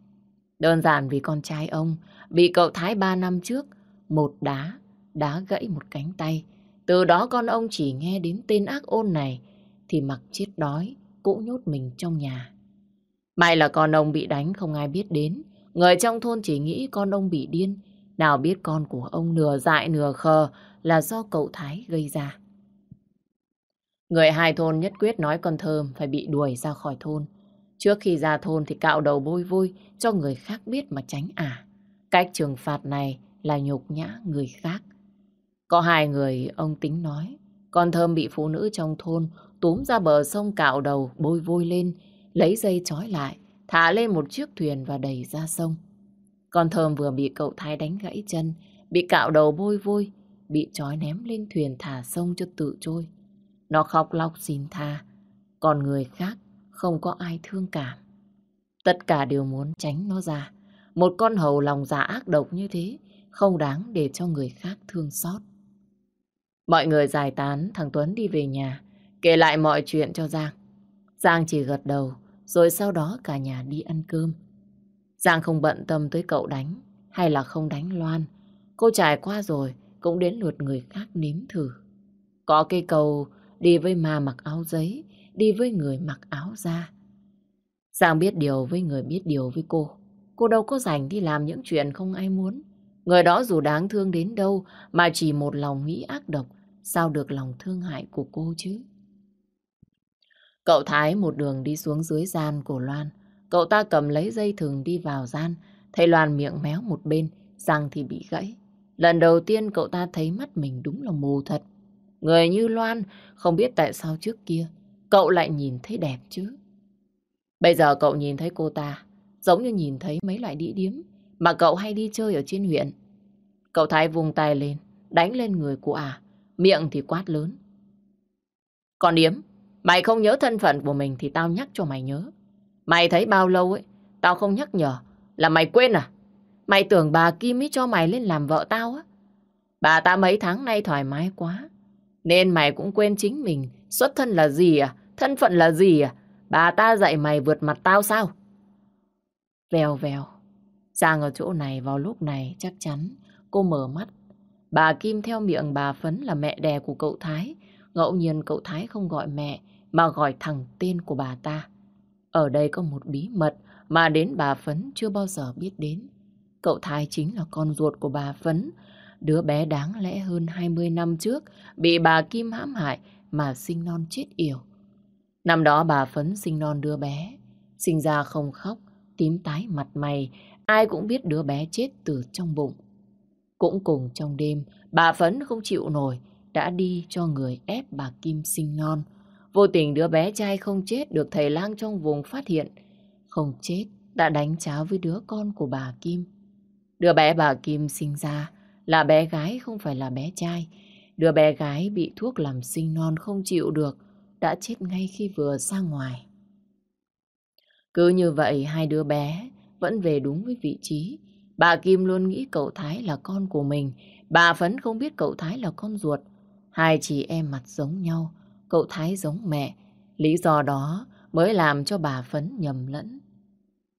Đơn giản vì con trai ông bị cậu Thái ba năm trước một đá, đá gãy một cánh tay. Từ đó con ông chỉ nghe đến tên ác ôn này thì mặc chết đói cũng nhốt mình trong nhà. May là con ông bị đánh không ai biết đến. Người trong thôn chỉ nghĩ con ông bị điên. Nào biết con của ông nửa dại nửa khờ là do cậu Thái gây ra. Người hai thôn nhất quyết nói con thơm phải bị đuổi ra khỏi thôn. Trước khi ra thôn thì cạo đầu bôi vui cho người khác biết mà tránh ả. Cách trừng phạt này là nhục nhã người khác. Có hai người ông tính nói, con thơm bị phụ nữ trong thôn túm ra bờ sông cạo đầu bôi vôi lên, lấy dây trói lại, thả lên một chiếc thuyền và đẩy ra sông. Con thơm vừa bị cậu Thái đánh gãy chân, bị cạo đầu bôi vôi, bị trói ném lên thuyền thả sông cho tự trôi. Nó khóc lóc xin tha, còn người khác không có ai thương cảm. Tất cả đều muốn tránh nó ra. Một con hầu lòng dạ ác độc như thế không đáng để cho người khác thương xót. Mọi người giải tán, thằng Tuấn đi về nhà, kể lại mọi chuyện cho Giang. Giang chỉ gật đầu, rồi sau đó cả nhà đi ăn cơm. Giang không bận tâm tới cậu đánh, hay là không đánh Loan. Cô trải qua rồi, cũng đến lượt người khác nếm thử. Có cây cầu đi với ma mặc áo giấy, đi với người mặc áo da. Giang biết điều với người biết điều với cô. Cô đâu có rảnh đi làm những chuyện không ai muốn. Người đó dù đáng thương đến đâu mà chỉ một lòng nghĩ ác độc, sao được lòng thương hại của cô chứ? Cậu Thái một đường đi xuống dưới gian của Loan. Cậu ta cầm lấy dây thừng đi vào gian. Thấy Loan miệng méo một bên, răng thì bị gãy. Lần đầu tiên cậu ta thấy mắt mình đúng là mù thật. Người như Loan không biết tại sao trước kia cậu lại nhìn thấy đẹp chứ. Bây giờ cậu nhìn thấy cô ta giống như nhìn thấy mấy loại đĩ điếm mà cậu hay đi chơi ở trên huyện. Cậu Thái vùng tay lên, đánh lên người của à, miệng thì quát lớn. Còn điếm, mày không nhớ thân phận của mình thì tao nhắc cho mày nhớ. Mày thấy bao lâu ấy, tao không nhắc nhở, là mày quên à? Mày tưởng bà Kim ấy cho mày lên làm vợ tao á? Bà ta mấy tháng nay thoải mái quá. Nên mày cũng quên chính mình, xuất thân là gì à? Thân phận là gì à? Bà ta dạy mày vượt mặt tao sao? Vèo vèo, Giang ở chỗ này vào lúc này chắc chắn cô mở mắt. Bà Kim theo miệng bà Phấn là mẹ đẻ của cậu Thái. Ngẫu nhiên cậu Thái không gọi mẹ mà gọi thẳng tên của bà ta. Ở đây có một bí mật mà đến bà Phấn chưa bao giờ biết đến. Cậu Thái chính là con ruột của bà Phấn. Đứa bé đáng lẽ hơn 20 năm trước bị bà Kim hãm hại mà sinh non chết yểu. Năm đó bà Phấn sinh non đứa bé. Sinh ra không khóc, tím tái mặt mày, ai cũng biết đứa bé chết từ trong bụng. Cũng cùng trong đêm, bà Phấn không chịu nổi, đã đi cho người ép bà Kim sinh non. Vô tình đứa bé trai không chết được thầy lang trong vùng phát hiện. Không chết, đã đánh cháo với đứa con của bà Kim. Đứa bé bà Kim sinh ra là bé gái không phải là bé trai. Đứa bé gái bị thuốc làm sinh non không chịu được, đã chết ngay khi vừa ra ngoài. Cứ như vậy hai đứa bé vẫn về đúng với vị trí. Bà Kim luôn nghĩ cậu Thái là con của mình. Bà Phấn không biết cậu Thái là con ruột. Hai chị em mặt giống nhau, cậu Thái giống mẹ. Lý do đó mới làm cho bà Phấn nhầm lẫn.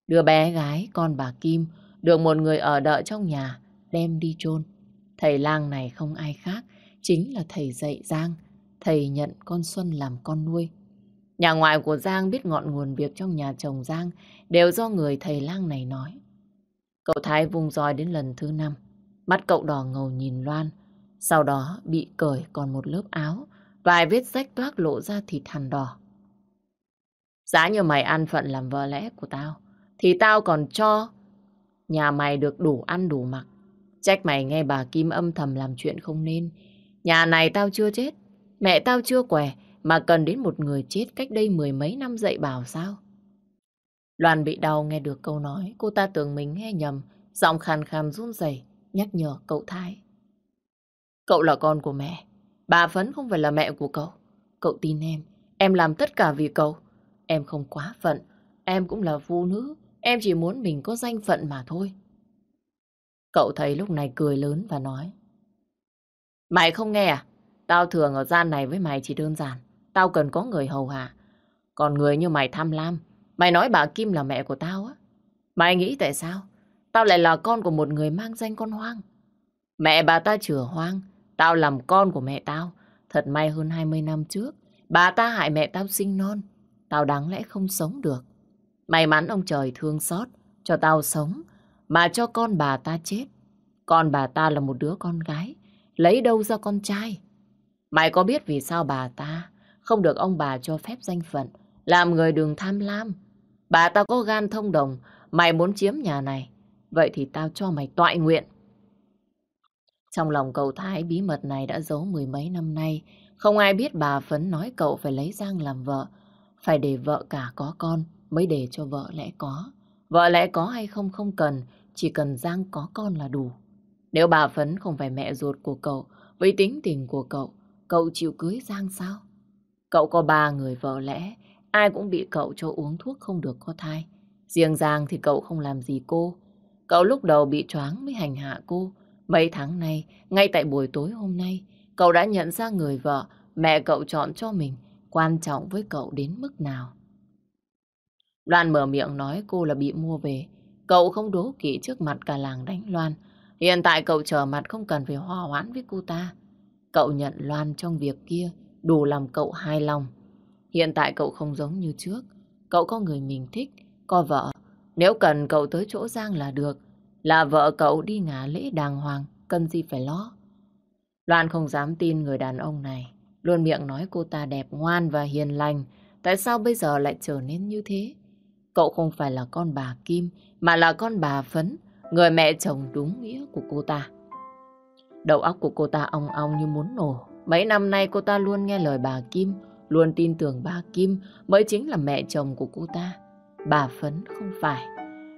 Đứa bé gái con bà Kim được một người ở đợi trong nhà đem đi chôn. Thầy lang này không ai khác, chính là thầy dạy Giang. Thầy nhận con Xuân làm con nuôi. Nhà ngoại của Giang biết ngọn nguồn việc trong nhà chồng Giang đều do người thầy lang này nói. Cậu Thái vùng roi đến lần thứ năm. Mắt cậu đỏ ngầu nhìn Loan. Sau đó bị cởi còn một lớp áo. Vài vết rách toác lộ ra thịt hằn đỏ. Giá như mày ăn phận làm vợ lẽ của tao. Thì tao còn cho nhà mày được đủ ăn đủ mặc. Trách mày nghe bà Kim âm thầm làm chuyện không nên. Nhà này tao chưa chết. Mẹ tao chưa què. Mà cần đến một người chết cách đây mười mấy năm dạy bảo sao? Loan bị đau nghe được câu nói, cô ta tưởng mình nghe nhầm, giọng khàn khàn run rẩy nhắc nhở cậu Thái. Cậu là con của mẹ, bà Phấn không phải là mẹ của cậu. Cậu tin em, em làm tất cả vì cậu. Em không quá phận, em cũng là phụ nữ, em chỉ muốn mình có danh phận mà thôi. Cậu thấy lúc này cười lớn và nói. Mày không nghe à? Tao thường ở gian này với mày chỉ đơn giản. Tao cần có người hầu hạ. Còn người như mày tham lam, Mày nói bà Kim là mẹ của tao á. Mày nghĩ tại sao? Tao lại là con của một người mang danh con hoang. Mẹ bà ta chửa hoang. Tao làm con của mẹ tao. Thật may hơn 20 năm trước. Bà ta hại mẹ tao sinh non. Tao đáng lẽ không sống được. May mắn ông trời thương xót. Cho tao sống. Mà cho con bà ta chết. Con bà ta là một đứa con gái. Lấy đâu ra con trai? Mày có biết vì sao bà ta không được ông bà cho phép danh phận làm người đường tham lam Bà tao có gan thông đồng, mày muốn chiếm nhà này, vậy thì tao cho mày tọa nguyện. Trong lòng cậu Thái bí mật này đã giấu mười mấy năm nay, không ai biết bà Phấn nói cậu phải lấy Giang làm vợ, phải để vợ cả có con mới để cho vợ lẽ có. Vợ lẽ có hay không không cần, chỉ cần Giang có con là đủ. Nếu bà Phấn không phải mẹ ruột của cậu, với tính tình của cậu, cậu chịu cưới Giang sao? Cậu có ba người vợ lẽ, Ai cũng bị cậu cho uống thuốc không được có thai. Riêng Giang thì cậu không làm gì cô. Cậu lúc đầu bị choáng mới hành hạ cô. Mấy tháng nay, ngay tại buổi tối hôm nay, cậu đã nhận ra người vợ mẹ cậu chọn cho mình quan trọng với cậu đến mức nào. Loan mở miệng nói cô là bị mua về. Cậu không đố kỵ trước mặt cả làng đánh Loan. Hiện tại cậu trở mặt không cần phải hòa hoãn với cô ta. Cậu nhận Loan trong việc kia đủ làm cậu hài lòng. Hiện tại cậu không giống như trước. Cậu có người mình thích, có vợ. Nếu cần cậu tới chỗ Giang là được. Là vợ cậu đi ngả lễ đàng hoàng, cần gì phải lo. Loan không dám tin người đàn ông này. Luôn miệng nói cô ta đẹp ngoan và hiền lành. Tại sao bây giờ lại trở nên như thế? Cậu không phải là con bà Kim, mà là con bà Phấn, người mẹ chồng đúng nghĩa của cô ta. Đầu óc của cô ta ong ong như muốn nổ. Mấy năm nay cô ta luôn nghe lời bà Kim, luôn tin tưởng bà Kim mới chính là mẹ chồng của cô ta. Bà Phấn không phải.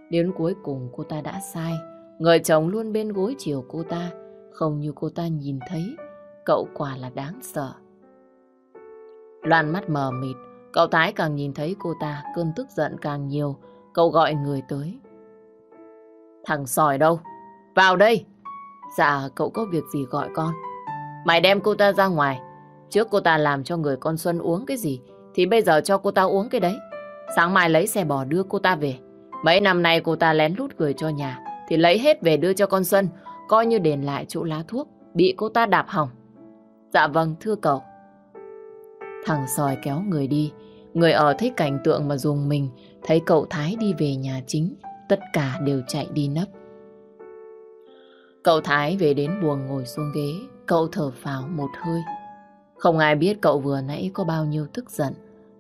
Đến cuối cùng cô ta đã sai. Người chồng luôn bên gối chiều cô ta, không như cô ta nhìn thấy. Cậu quả là đáng sợ. Loan mắt mờ mịt, cậu Thái càng nhìn thấy cô ta, cơn tức giận càng nhiều. Cậu gọi người tới. Thằng sòi đâu? Vào đây! Dạ, cậu có việc gì gọi con? Mày đem cô ta ra ngoài, Trước cô ta làm cho người con Xuân uống cái gì thì bây giờ cho cô ta uống cái đấy. Sáng mai lấy xe bò đưa cô ta về. Mấy năm nay cô ta lén lút gửi cho nhà thì lấy hết về đưa cho con Xuân, coi như đền lại chỗ lá thuốc bị cô ta đạp hỏng. Dạ vâng, thưa cậu. Thằng sòi kéo người đi, người ở thấy cảnh tượng mà dùng mình, thấy cậu Thái đi về nhà chính, tất cả đều chạy đi nấp. Cậu Thái về đến buồng ngồi xuống ghế, cậu thở phào một hơi. Không ai biết cậu vừa nãy có bao nhiêu tức giận.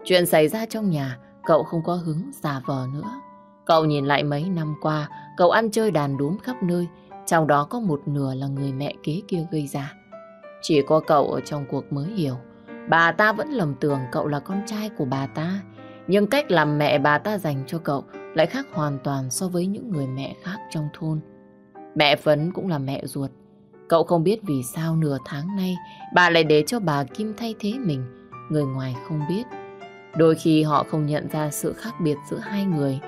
Chuyện xảy ra trong nhà, cậu không có hứng giả vờ nữa. Cậu nhìn lại mấy năm qua, cậu ăn chơi đàn đúm khắp nơi, trong đó có một nửa là người mẹ kế kia gây ra. Chỉ có cậu ở trong cuộc mới hiểu, bà ta vẫn lầm tưởng cậu là con trai của bà ta, nhưng cách làm mẹ bà ta dành cho cậu lại khác hoàn toàn so với những người mẹ khác trong thôn. Mẹ Phấn cũng là mẹ ruột. Cậu không biết vì sao nửa tháng nay bà lại để cho bà Kim thay thế mình, người ngoài không biết. Đôi khi họ không nhận ra sự khác biệt giữa hai người.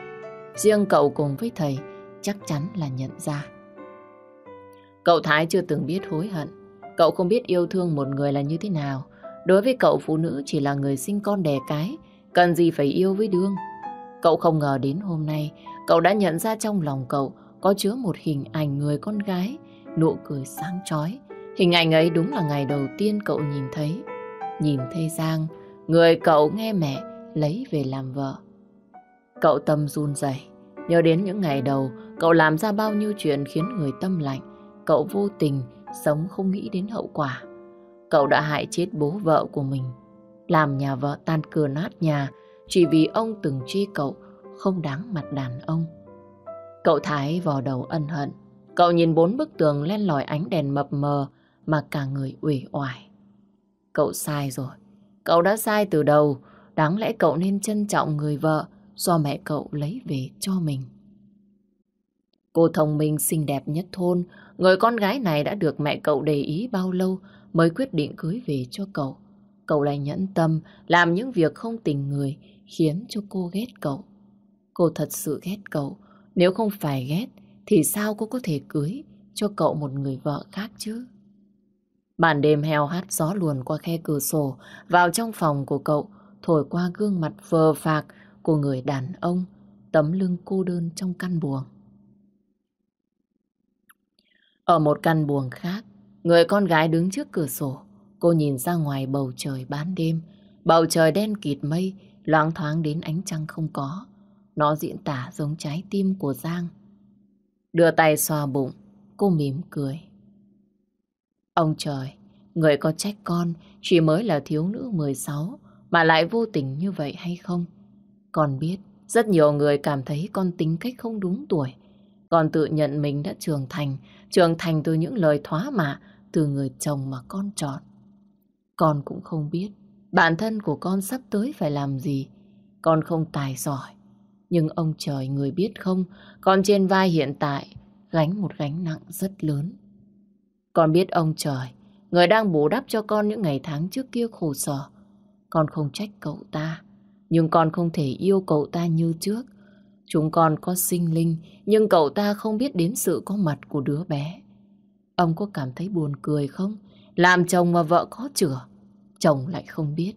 Riêng cậu cùng với thầy chắc chắn là nhận ra. Cậu Thái chưa từng biết hối hận. Cậu không biết yêu thương một người là như thế nào. Đối với cậu phụ nữ chỉ là người sinh con đẻ cái, cần gì phải yêu với đương. Cậu không ngờ đến hôm nay, cậu đã nhận ra trong lòng cậu có chứa một hình ảnh người con gái, nụ cười sáng chói. Hình ảnh ấy đúng là ngày đầu tiên cậu nhìn thấy. Nhìn thấy Giang, người cậu nghe mẹ lấy về làm vợ. Cậu tâm run rẩy, nhớ đến những ngày đầu cậu làm ra bao nhiêu chuyện khiến người tâm lạnh. Cậu vô tình sống không nghĩ đến hậu quả. Cậu đã hại chết bố vợ của mình, làm nhà vợ tan cửa nát nhà chỉ vì ông từng chê cậu không đáng mặt đàn ông. Cậu Thái vò đầu ân hận. Cậu nhìn bốn bức tường len lỏi ánh đèn mập mờ mà cả người uể oải. Cậu sai rồi. Cậu đã sai từ đầu. Đáng lẽ cậu nên trân trọng người vợ do mẹ cậu lấy về cho mình. Cô thông minh xinh đẹp nhất thôn, người con gái này đã được mẹ cậu để ý bao lâu mới quyết định cưới về cho cậu. Cậu lại nhẫn tâm làm những việc không tình người khiến cho cô ghét cậu. Cô thật sự ghét cậu nếu không phải ghét, thì sao cô có thể cưới cho cậu một người vợ khác chứ? Màn đêm heo hát gió luồn qua khe cửa sổ vào trong phòng của cậu, thổi qua gương mặt phờ phạc của người đàn ông, tấm lưng cô đơn trong căn buồng. Ở một căn buồng khác, người con gái đứng trước cửa sổ, cô nhìn ra ngoài bầu trời ban đêm, bầu trời đen kịt mây, loáng thoáng đến ánh trăng không có. Nó diễn tả giống trái tim của Giang. Đưa tay xoa bụng, cô mỉm cười. Ông trời, người có trách con chỉ mới là thiếu nữ 16 mà lại vô tình như vậy hay không? Con biết rất nhiều người cảm thấy con tính cách không đúng tuổi. Con tự nhận mình đã trưởng thành, trưởng thành từ những lời thoá mạ từ người chồng mà con chọn. Con cũng không biết bản thân của con sắp tới phải làm gì. Con không tài giỏi, nhưng ông trời người biết không, con trên vai hiện tại gánh một gánh nặng rất lớn. Con biết ông trời, người đang bù đắp cho con những ngày tháng trước kia khổ sở. Con không trách cậu ta, nhưng con không thể yêu cậu ta như trước. Chúng con có sinh linh, nhưng cậu ta không biết đến sự có mặt của đứa bé. Ông có cảm thấy buồn cười không? Làm chồng mà vợ có chửa, chồng lại không biết.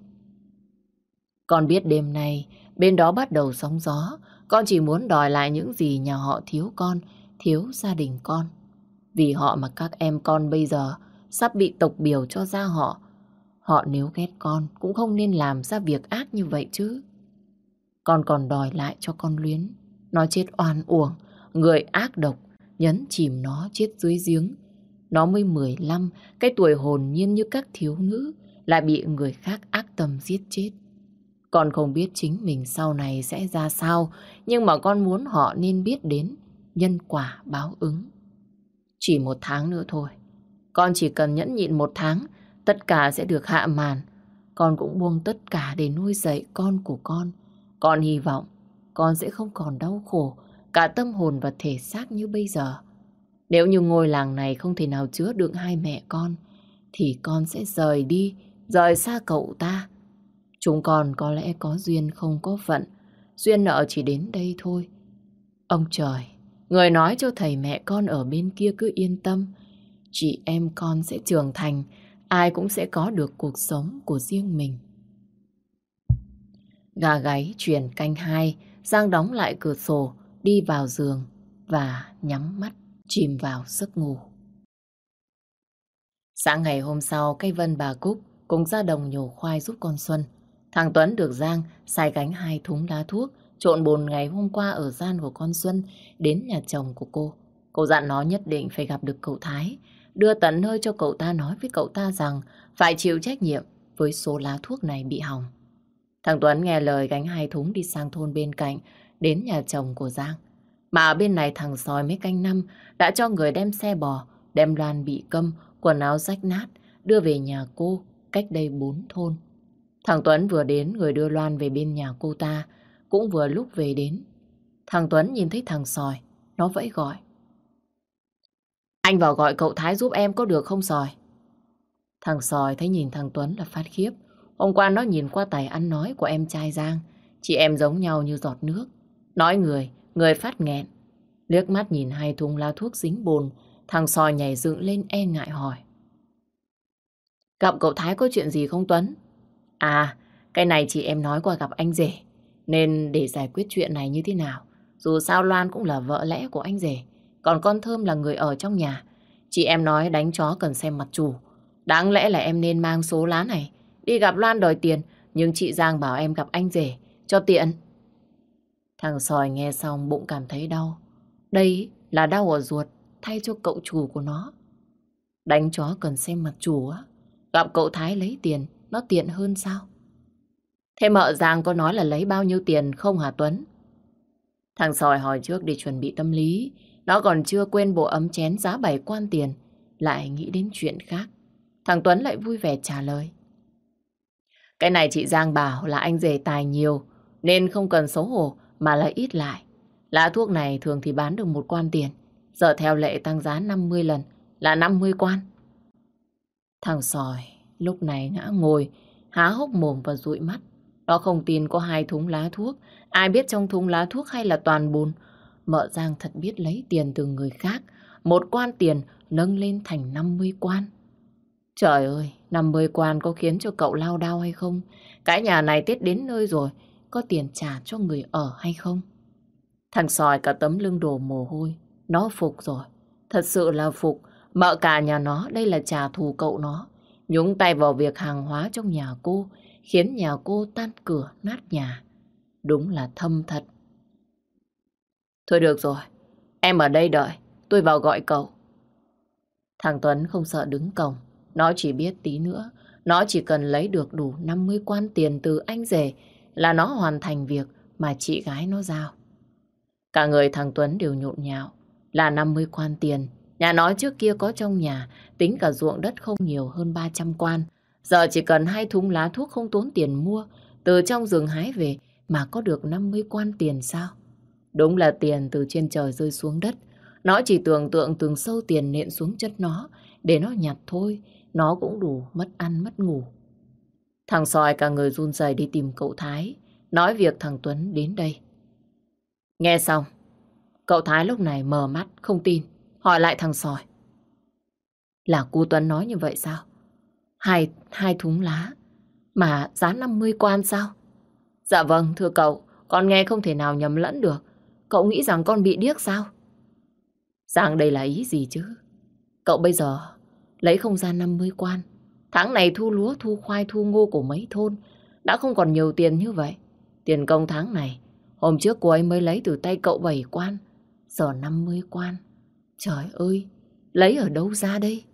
Con biết đêm nay Bên đó bắt đầu sóng gió. Con chỉ muốn đòi lại những gì nhà họ thiếu con, thiếu gia đình con. Vì họ mà các em con bây giờ sắp bị tộc biểu cho ra họ. Họ nếu ghét con cũng không nên làm ra việc ác như vậy chứ. Con còn đòi lại cho con luyến. Nó chết oan uổng, người ác độc, nhấn chìm nó chết dưới giếng. Nó mới 15, cái tuổi hồn nhiên như các thiếu nữ, lại bị người khác ác tâm giết chết. Con không biết chính mình sau này sẽ ra sao, nhưng mà con muốn họ nên biết đến nhân quả báo ứng. Chỉ một tháng nữa thôi. Con chỉ cần nhẫn nhịn một tháng, tất cả sẽ được hạ màn. Con cũng buông tất cả để nuôi dạy con của con. Con hy vọng con sẽ không còn đau khổ, cả tâm hồn và thể xác như bây giờ. Nếu như ngôi làng này không thể nào chứa được hai mẹ con, thì con sẽ rời đi, rời xa cậu ta. Chúng con có lẽ có duyên không có phận, duyên nợ chỉ đến đây thôi. Ông trời, người nói cho thầy mẹ con ở bên kia cứ yên tâm. Chị em con sẽ trưởng thành, ai cũng sẽ có được cuộc sống của riêng mình. Gà gáy chuyển canh hai, Giang đóng lại cửa sổ, đi vào giường. và nhắm mắt chìm vào giấc ngủ. Sáng ngày hôm sau, cây vân bà Cúc cùng ra đồng nhổ khoai giúp con Xuân. Thằng Tuấn được Giang sai gánh hai thúng lá thuốc trộn bồn ngày hôm qua ở gian của con Xuân đến nhà chồng của cô. Cô dặn nó nhất định phải gặp được cậu Thái, đưa tận nơi cho cậu ta nói với cậu ta rằng phải chịu trách nhiệm với số lá thuốc này bị hỏng. Thằng Tuấn nghe lời gánh hai thúng đi sang thôn bên cạnh, đến nhà chồng của Giang. Mà ở bên này thằng sói mấy canh năm đã cho người đem xe bò, đem loan bị câm, quần áo rách nát, đưa về nhà cô cách đây bốn thôn. Thằng Tuấn vừa đến, người đưa loan về bên nhà cô ta, cũng vừa lúc về đến. Thằng Tuấn nhìn thấy thằng sòi, nó vẫy gọi. Anh vào gọi cậu Thái giúp em có được không sòi? Thằng sòi thấy nhìn thằng Tuấn là phát khiếp. Hôm qua nó nhìn qua tài ăn nói của em trai Giang. Chị em giống nhau như giọt nước. Nói người, người phát nghẹn. Liếc mắt nhìn hai thùng lá thuốc dính bồn, thằng sòi nhảy dựng lên e ngại hỏi. Gặp cậu Thái có chuyện gì không Tuấn? À, cái này chị em nói qua gặp anh rể. Nên để giải quyết chuyện này như thế nào? Dù sao Loan cũng là vợ lẽ của anh rể. Còn con Thơm là người ở trong nhà. Chị em nói đánh chó cần xem mặt chủ. Đáng lẽ là em nên mang số lá này. Đi gặp Loan đòi tiền. Nhưng chị Giang bảo em gặp anh rể. Cho tiện. Thằng sòi nghe xong bụng cảm thấy đau. Đây là đau ở ruột thay cho cậu chủ của nó. Đánh chó cần xem mặt chủ á. Gặp cậu Thái lấy tiền, nó tiện hơn sao? Thế mợ Giang có nói là lấy bao nhiêu tiền không hả Tuấn? Thằng sòi hỏi trước để chuẩn bị tâm lý. Nó còn chưa quên bộ ấm chén giá bảy quan tiền. Lại nghĩ đến chuyện khác. Thằng Tuấn lại vui vẻ trả lời. Cái này chị Giang bảo là anh rể tài nhiều. Nên không cần xấu hổ mà lại ít lại. Lá thuốc này thường thì bán được một quan tiền. Giờ theo lệ tăng giá 50 lần là 50 quan. Thằng sòi lúc này ngã ngồi, há hốc mồm và dụi mắt. Nó không tin có hai thúng lá thuốc. Ai biết trong thúng lá thuốc hay là toàn bùn. Mợ Giang thật biết lấy tiền từ người khác. Một quan tiền nâng lên thành 50 quan. Trời ơi, 50 quan có khiến cho cậu lao đao hay không? Cái nhà này Tết đến nơi rồi, có tiền trả cho người ở hay không? Thằng sòi cả tấm lưng đổ mồ hôi. Nó phục rồi. Thật sự là phục. Mợ cả nhà nó, đây là trả thù cậu nó. Nhúng tay vào việc hàng hóa trong nhà cô, khiến nhà cô tan cửa nát nhà. Đúng là thâm thật. Thôi được rồi, em ở đây đợi, tôi vào gọi cậu. Thằng Tuấn không sợ đứng cổng, nó chỉ biết tí nữa, nó chỉ cần lấy được đủ 50 quan tiền từ anh rể là nó hoàn thành việc mà chị gái nó giao. Cả người thằng Tuấn đều nhộn nhạo, là 50 quan tiền. Nhà nói trước kia có trong nhà, tính cả ruộng đất không nhiều hơn 300 quan. Giờ chỉ cần hai thúng lá thuốc không tốn tiền mua, từ trong rừng hái về mà có được 50 quan tiền sao? Đúng là tiền từ trên trời rơi xuống đất. Nó chỉ tưởng tượng từng sâu tiền nện xuống chất nó, để nó nhặt thôi, nó cũng đủ mất ăn mất ngủ. Thằng soi cả người run rẩy đi tìm cậu Thái, nói việc thằng Tuấn đến đây. Nghe xong, cậu Thái lúc này mờ mắt, không tin, hỏi lại thằng soi. Là cô Tuấn nói như vậy sao? Hai, hai thúng lá, mà giá 50 quan sao? Dạ vâng, thưa cậu, con nghe không thể nào nhầm lẫn được. Cậu nghĩ rằng con bị điếc sao? Giang đây là ý gì chứ? Cậu bây giờ lấy không ra 50 quan. Tháng này thu lúa, thu khoai, thu ngô của mấy thôn. Đã không còn nhiều tiền như vậy. Tiền công tháng này, hôm trước cô ấy mới lấy từ tay cậu bảy quan. Giờ 50 quan. Trời ơi, lấy ở đâu ra đây?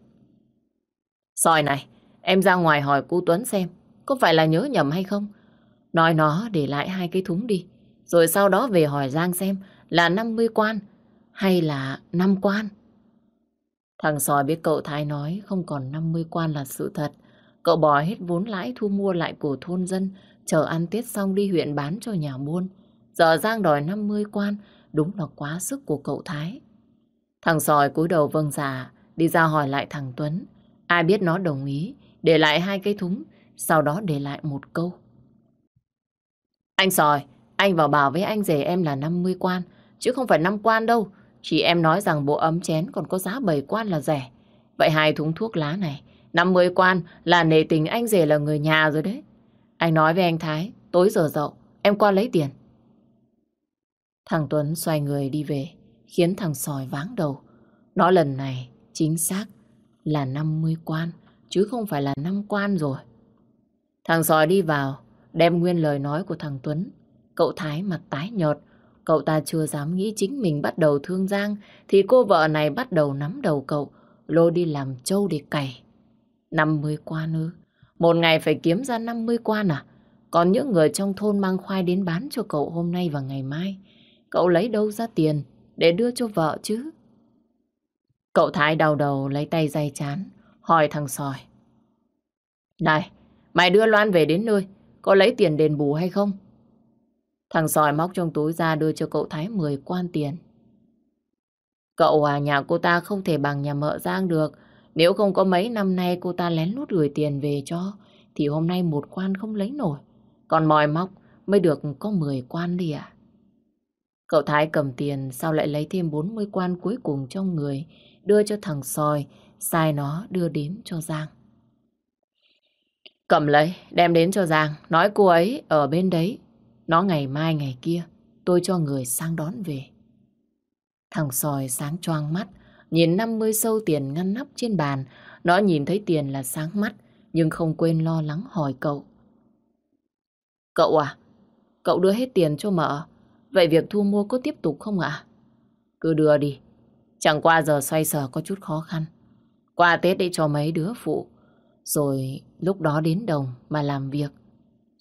Sòi này, em ra ngoài hỏi cô Tuấn xem, có phải là nhớ nhầm hay không? Nói nó để lại hai cái thúng đi. Rồi sau đó về hỏi Giang xem là 50 quan hay là 5 quan. Thằng sòi biết cậu Thái nói không còn 50 quan là sự thật. Cậu bỏ hết vốn lãi thu mua lại của thôn dân, chờ ăn Tết xong đi huyện bán cho nhà buôn. Giờ Giang đòi 50 quan, đúng là quá sức của cậu Thái. Thằng sòi cúi đầu vâng giả, đi ra hỏi lại thằng Tuấn. Ai biết nó đồng ý, để lại hai cái thúng, sau đó để lại một câu. Anh sòi, anh vào bảo với anh rể em là 50 quan, chứ không phải 5 quan đâu chị em nói rằng bộ ấm chén còn có giá 7 quan là rẻ. Vậy hai thúng thuốc lá này, 50 quan là nề tình anh rể là người nhà rồi đấy. Anh nói với anh Thái, tối giờ dậu, em qua lấy tiền. Thằng Tuấn xoay người đi về. khiến thằng sòi váng đầu. Nó lần này chính xác là 50 quan, chứ không phải là 5 quan rồi. Thằng sòi đi vào, đem nguyên lời nói của thằng Tuấn. Cậu Thái mặt tái nhợt, cậu ta chưa dám nghĩ chính mình bắt đầu thương Giang, thì cô vợ này bắt đầu nắm đầu cậu, lôi đi làm trâu để cày. 50 quan ư? Một ngày phải kiếm ra 50 quan à? Còn những người trong thôn mang khoai đến bán cho cậu hôm nay và ngày mai, cậu lấy đâu ra tiền để đưa cho vợ chứ? Cậu Thái đau đầu lấy tay dây chán, hỏi thằng sòi. Này, mày đưa Loan về đến nơi, có lấy tiền đền bù hay không? Thằng sòi móc trong túi ra đưa cho cậu Thái 10 quan tiền. Cậu à, nhà cô ta không thể bằng nhà mợ Giang được. Nếu không có mấy năm nay cô ta lén lút gửi tiền về cho, thì hôm nay một quan không lấy nổi. Còn mòi móc mới được có 10 quan đi à? Cậu Thái cầm tiền, sau lại lấy thêm 40 quan cuối cùng trong người, đưa cho thằng sòi, sai nó đưa đến cho Giang. Cầm lấy, đem đến cho Giang, nói cô ấy ở bên đấy. Nó ngày mai ngày kia, tôi cho người sang đón về. Thằng sòi sáng choang mắt, nhìn 50 sâu tiền ngăn nắp trên bàn. Nó nhìn thấy tiền là sáng mắt, nhưng không quên lo lắng hỏi cậu. Cậu à, cậu đưa hết tiền cho mợ. Vậy việc thu mua có tiếp tục không ạ? Cứ đưa đi. Chẳng qua giờ xoay sở có chút khó khăn. Qua Tết để cho mấy đứa phụ. Rồi lúc đó đến đồng mà làm việc.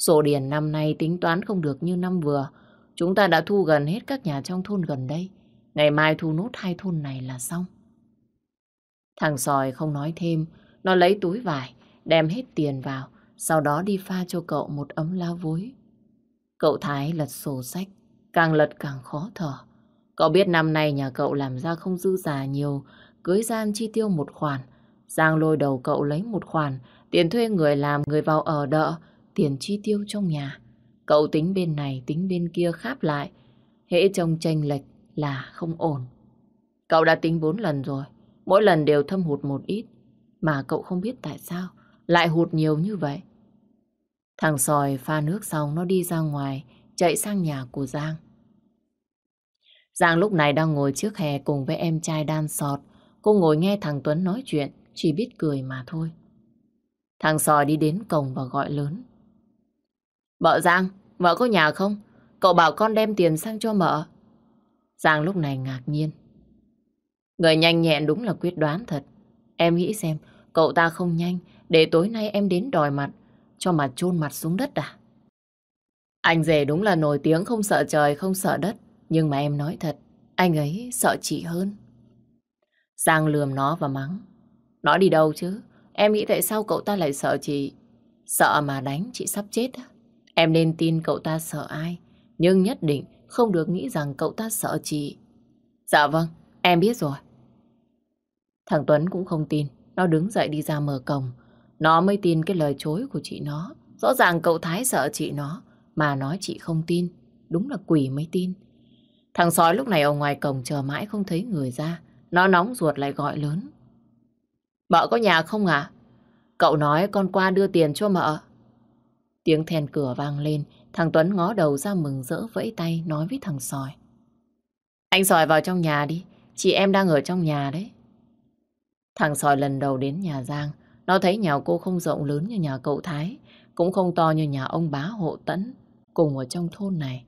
Sổ điền năm nay tính toán không được như năm vừa. Chúng ta đã thu gần hết các nhà trong thôn gần đây. Ngày mai thu nốt hai thôn này là xong. Thằng sòi không nói thêm. Nó lấy túi vải, đem hết tiền vào. Sau đó đi pha cho cậu một ấm lá vối. Cậu Thái lật sổ sách. Càng lật càng khó thở. Cậu biết năm nay nhà cậu làm ra không dư giả nhiều. Cưới gian chi tiêu một khoản. Giang lôi đầu cậu lấy một khoản. Tiền thuê người làm, người vào ở đợ. Tiền chi tiêu trong nhà. Cậu tính bên này, tính bên kia kháp lại. Hễ trông tranh lệch là không ổn. Cậu đã tính bốn lần rồi. Mỗi lần đều thâm hụt một ít. Mà cậu không biết tại sao lại hụt nhiều như vậy. Thằng sòi pha nước xong nó đi ra ngoài, chạy sang nhà của Giang. Giang lúc này đang ngồi trước hè cùng với em trai đan sọt. Cô ngồi nghe thằng Tuấn nói chuyện, chỉ biết cười mà thôi. Thằng sòi đi đến cổng và gọi lớn. Mợ Giang, mợ có nhà không? Cậu bảo con đem tiền sang cho mợ. Giang lúc này ngạc nhiên. Người nhanh nhẹn đúng là quyết đoán thật. Em nghĩ xem, cậu ta không nhanh, để tối nay em đến đòi mặt, cho mà chôn mặt xuống đất à? Anh rể đúng là nổi tiếng không sợ trời, không sợ đất. Nhưng mà em nói thật, anh ấy sợ chị hơn. Giang lườm nó và mắng. Nó đi đâu chứ? Em nghĩ tại sao cậu ta lại sợ chị? Sợ mà đánh chị sắp chết á. Em nên tin cậu ta sợ ai. Nhưng nhất định không được nghĩ rằng cậu ta sợ chị. Dạ vâng, em biết rồi. Thằng Tuấn cũng không tin. Nó đứng dậy đi ra mở cổng. Nó mới tin cái lời chối của chị nó. Rõ ràng cậu Thái sợ chị nó. Mà nói chị không tin. Đúng là quỷ mới tin. Thằng sói lúc này ở ngoài cổng chờ mãi không thấy người ra. Nó nóng ruột lại gọi lớn. Mợ có nhà không à? Cậu nói con qua đưa tiền cho mợ. Tiếng then cửa vang lên. Thằng Tuấn ngó đầu ra mừng rỡ vẫy tay nói với thằng sòi. Anh sòi vào trong nhà đi. Chị em đang ở trong nhà đấy. Thằng sòi lần đầu đến nhà Giang. Nó thấy nhà cô không rộng lớn như nhà cậu Thái. Cũng không to như nhà ông bá hộ tẫn. Cùng ở trong thôn này.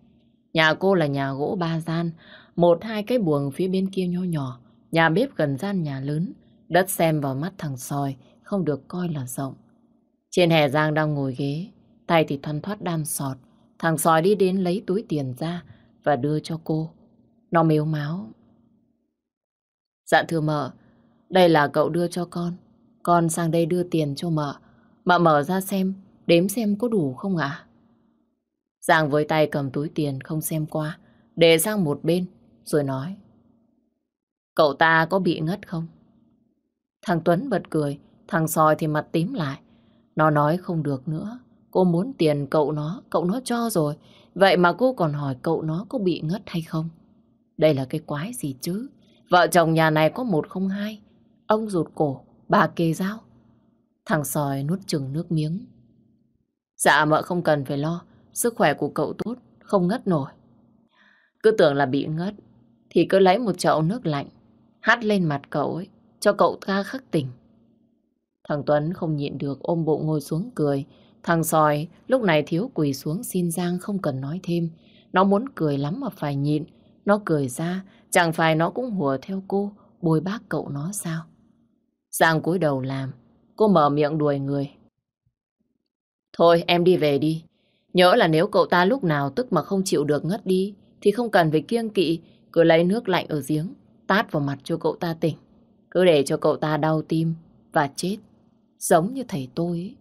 Nhà cô là nhà gỗ ba gian, một hai cái buồng phía bên kia nho nhỏ, nhà bếp gần gian nhà lớn, đất xem vào mắt thằng sòi không được coi là rộng. Trên hè Giang đang ngồi ghế, tay thì thoăn thoát đan sọt, thằng sói đi đến lấy túi tiền ra và đưa cho cô. Nó mếu máu. Dạ thưa mợ, đây là cậu đưa cho con, con sang đây đưa tiền cho mợ. Mợ mở ra xem, đếm xem có đủ không ạ? Giang với tay cầm túi tiền không xem qua, để sang một bên, rồi nói. Cậu ta có bị ngất không? Thằng Tuấn bật cười, thằng soi thì mặt tím lại. Nó nói không được nữa. Cô muốn tiền cậu nó, cậu nó cho rồi. Vậy mà cô còn hỏi cậu nó có bị ngất hay không? Đây là cái quái gì chứ? Vợ chồng nhà này có một không hai. Ông rụt cổ, bà kê dao. Thằng sòi nuốt chừng nước miếng. Dạ mợ không cần phải lo. Sức khỏe của cậu tốt, không ngất nổi. Cứ tưởng là bị ngất, thì cứ lấy một chậu nước lạnh, hắt lên mặt cậu ấy, cho cậu ta khắc tỉnh. Thằng Tuấn không nhịn được ôm bụng ngồi xuống cười. Thằng Sòi lúc này thiếu quỳ xuống xin Giang không cần nói thêm. Nó muốn cười lắm mà phải nhịn. Nó cười ra, chẳng phải nó cũng hùa theo cô, bồi bác cậu nó sao? Giang cúi đầu làm, cô mở miệng đuổi người. Thôi em đi về đi. Nhớ là nếu cậu ta lúc nào tức mà không chịu được ngất đi, thì không cần phải kiêng kỵ, cứ lấy nước lạnh ở giếng, tát vào mặt cho cậu ta tỉnh. Cứ để cho cậu ta đau tim và chết. Giống như thầy tôi ấy.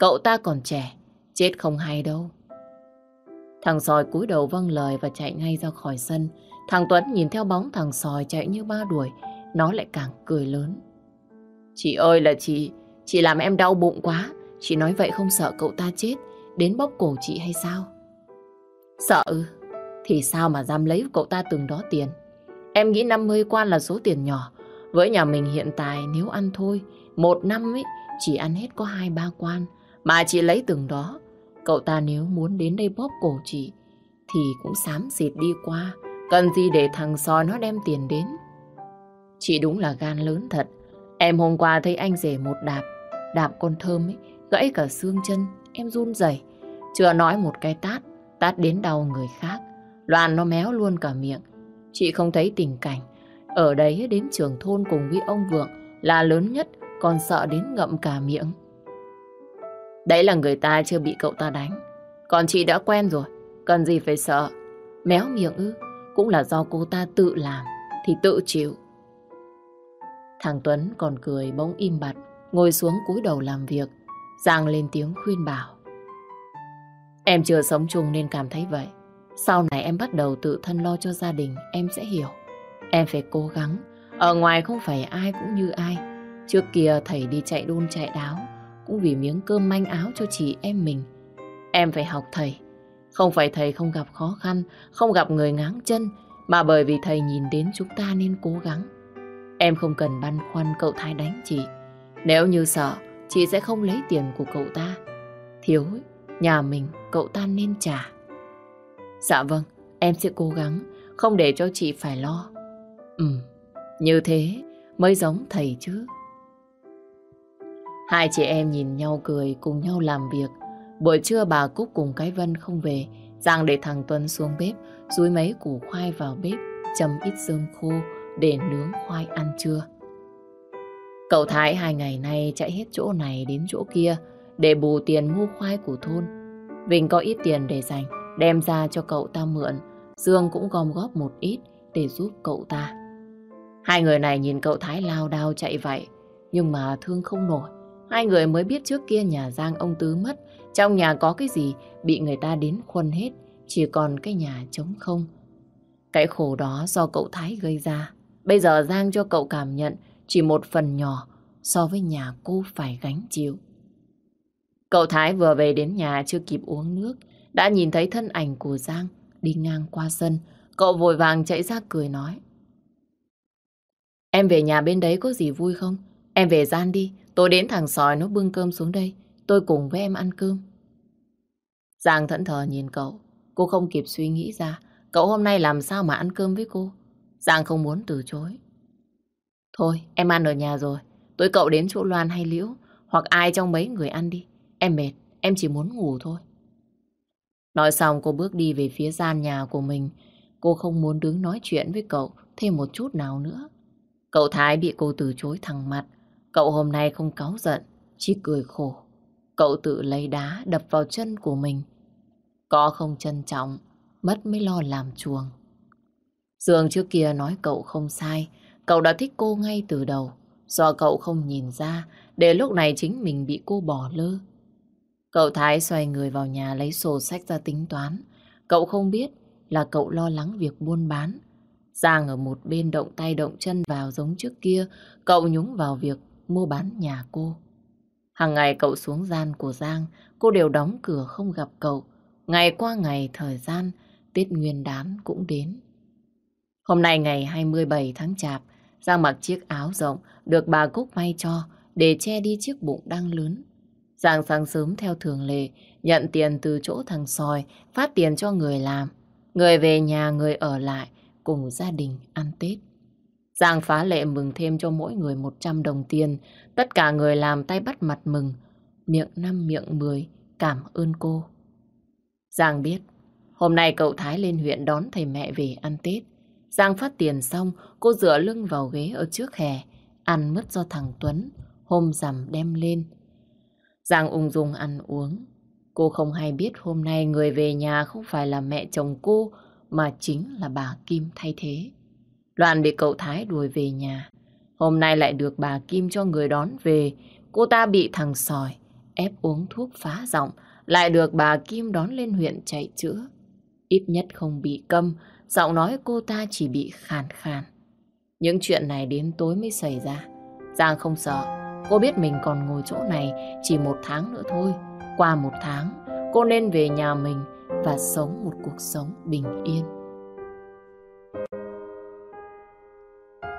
Cậu ta còn trẻ, chết không hay đâu. Thằng sòi cúi đầu vâng lời và chạy ngay ra khỏi sân. Thằng Tuấn nhìn theo bóng thằng sòi chạy như ba đuổi, nó lại càng cười lớn. Chị ơi là chị, chị làm em đau bụng quá. Chị nói vậy không sợ cậu ta chết, đến bóp cổ chị hay sao? Sợ Thì sao mà dám lấy cậu ta từng đó tiền? Em nghĩ 50 quan là số tiền nhỏ. Với nhà mình hiện tại nếu ăn thôi, một năm ấy chỉ ăn hết có hai ba quan. Mà chị lấy từng đó. Cậu ta nếu muốn đến đây bóp cổ chị, thì cũng xám xịt đi qua. Cần gì để thằng soi nó đem tiền đến? Chị đúng là gan lớn thật. Em hôm qua thấy anh rể một đạp, đạp con thơm ấy, gãy cả xương chân, em run rẩy. Chưa nói một cái tát, tát đến đau người khác. Loan nó méo luôn cả miệng. Chị không thấy tình cảnh. Ở đấy đến trường thôn cùng với ông Vượng là lớn nhất, còn sợ đến ngậm cả miệng. Đấy là người ta chưa bị cậu ta đánh. Còn chị đã quen rồi, cần gì phải sợ. Méo miệng ư, cũng là do cô ta tự làm, thì tự chịu. Thằng Tuấn còn cười bỗng im bặt, ngồi xuống cúi đầu làm việc. Giang lên tiếng khuyên bảo. Em chưa sống chung nên cảm thấy vậy. Sau này em bắt đầu tự thân lo cho gia đình, em sẽ hiểu. Em phải cố gắng. Ở ngoài không phải ai cũng như ai. Trước kia thầy đi chạy đôn chạy đáo, cũng vì miếng cơm manh áo cho chị em mình. Em phải học thầy. Không phải thầy không gặp khó khăn, không gặp người ngáng chân, mà bởi vì thầy nhìn đến chúng ta nên cố gắng. Em không cần băn khoăn cậu Thái đánh chị. Nếu như sợ, chị sẽ không lấy tiền của cậu ta. Thiếu, nhà mình cậu ta nên trả. Dạ vâng, em sẽ cố gắng, không để cho chị phải lo. Ừ, như thế mới giống thầy chứ. Hai chị em nhìn nhau cười cùng nhau làm việc. Buổi trưa bà Cúc cùng cái Vân không về. Giang để thằng Tuấn xuống bếp, rúi mấy củ khoai vào bếp, chấm ít rơm khô để nướng khoai ăn trưa. Cậu Thái hai ngày nay chạy hết chỗ này đến chỗ kia để bù tiền mua khoai của thôn. Vinh có ít tiền để dành, đem ra cho cậu ta mượn. Dương cũng gom góp một ít để giúp cậu ta. Hai người này nhìn cậu Thái lao đao chạy vậy, nhưng mà thương không nổi. Hai người mới biết trước kia nhà Giang ông Tứ mất, trong nhà có cái gì bị người ta đến khuân hết, chỉ còn cái nhà trống không. Cái khổ đó do cậu Thái gây ra. Bây giờ Giang cho cậu cảm nhận chỉ một phần nhỏ so với nhà cô phải gánh chịu. Cậu Thái vừa về đến nhà chưa kịp uống nước, đã nhìn thấy thân ảnh của Giang đi ngang qua sân. Cậu vội vàng chạy ra cười nói. Em về nhà bên đấy có gì vui không? Em về gian đi, tôi đến thằng sòi nó bưng cơm xuống đây, tôi cùng với em ăn cơm. Giang thẫn thờ nhìn cậu, cô không kịp suy nghĩ ra, cậu hôm nay làm sao mà ăn cơm với cô. Giang không muốn từ chối. Thôi, em ăn ở nhà rồi, tôi cậu đến chỗ Loan hay Liễu, hoặc ai trong mấy người ăn đi. Em mệt, em chỉ muốn ngủ thôi. Nói xong cô bước đi về phía gian nhà của mình. Cô không muốn đứng nói chuyện với cậu thêm một chút nào nữa. Cậu Thái bị cô từ chối thẳng mặt. Cậu hôm nay không cáu giận, chỉ cười khổ. Cậu tự lấy đá đập vào chân của mình. Có không trân trọng, mất mới lo làm chuồng. Dương trước kia nói cậu không sai, cậu đã thích cô ngay từ đầu. Do cậu không nhìn ra, để lúc này chính mình bị cô bỏ lơ. Cậu Thái xoay người vào nhà lấy sổ sách ra tính toán. Cậu không biết là cậu lo lắng việc buôn bán. Giang ở một bên động tay động chân vào giống trước kia, cậu nhúng vào việc mua bán nhà cô. Hàng ngày cậu xuống gian của Giang, cô đều đóng cửa không gặp cậu. Ngày qua ngày thời gian, Tết Nguyên đán cũng đến. Hôm nay ngày 27 tháng Chạp, Giang mặc chiếc áo rộng được bà Cúc may cho để che đi chiếc bụng đang lớn. Giang sáng sớm theo thường lệ, nhận tiền từ chỗ thằng sòi, phát tiền cho người làm. Người về nhà, người ở lại, cùng gia đình ăn Tết. Giang phá lệ mừng thêm cho mỗi người 100 đồng tiền. Tất cả người làm tay bắt mặt mừng. Miệng năm miệng mười cảm ơn cô. Giang biết, hôm nay cậu Thái lên huyện đón thầy mẹ về ăn Tết. Giang phát tiền xong, cô dựa lưng vào ghế ở trước hè, ăn mất do thằng Tuấn, hôm rằm đem lên. Giang ung dung ăn uống. Cô không hay biết hôm nay người về nhà không phải là mẹ chồng cô, mà chính là bà Kim thay thế. Loan bị cậu Thái đuổi về nhà. Hôm nay lại được bà Kim cho người đón về. Cô ta bị thằng sòi, ép uống thuốc phá giọng, lại được bà Kim đón lên huyện chạy chữa. Ít nhất không bị câm, giọng nói cô ta chỉ bị khàn khàn. Những chuyện này đến tối mới xảy ra. Giang không sợ, cô biết mình còn ngồi chỗ này chỉ một tháng nữa thôi. Qua một tháng, cô nên về nhà mình và sống một cuộc sống bình yên.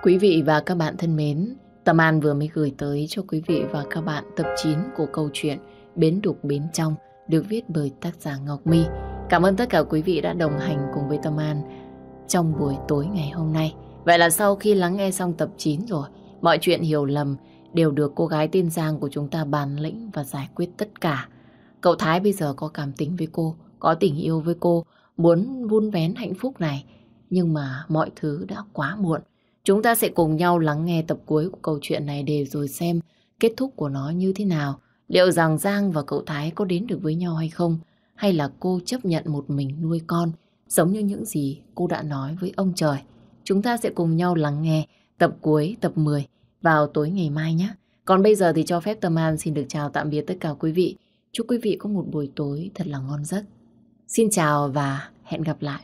Quý vị và các bạn thân mến, Tâm An vừa mới gửi tới cho quý vị và các bạn tập 9 của câu chuyện Bến Đục Bến Trong được viết bởi tác giả Ngọc My. Cảm ơn tất cả quý vị đã đồng hành cùng với Tâm An trong buổi tối ngày hôm nay. Vậy là sau khi lắng nghe xong tập 9 rồi, mọi chuyện hiểu lầm đều được cô gái tên Giang của chúng ta bàn lĩnh và giải quyết tất cả. Cậu Thái bây giờ có cảm tình với cô, có tình yêu với cô, muốn vun vén hạnh phúc này. Nhưng mà mọi thứ đã quá muộn. Chúng ta sẽ cùng nhau lắng nghe tập cuối của câu chuyện này để rồi xem kết thúc của nó như thế nào. Liệu rằng Giang và cậu Thái có đến được với nhau hay không? Hay là cô chấp nhận một mình nuôi con, giống như những gì cô đã nói với ông trời? Chúng ta sẽ cùng nhau lắng nghe tập cuối, tập 10 vào tối ngày mai nhé. Còn bây giờ thì cho phép Tâm An xin được chào tạm biệt tất cả quý vị. Chúc quý vị có một buổi tối thật là ngon giấc. Xin chào và hẹn gặp lại.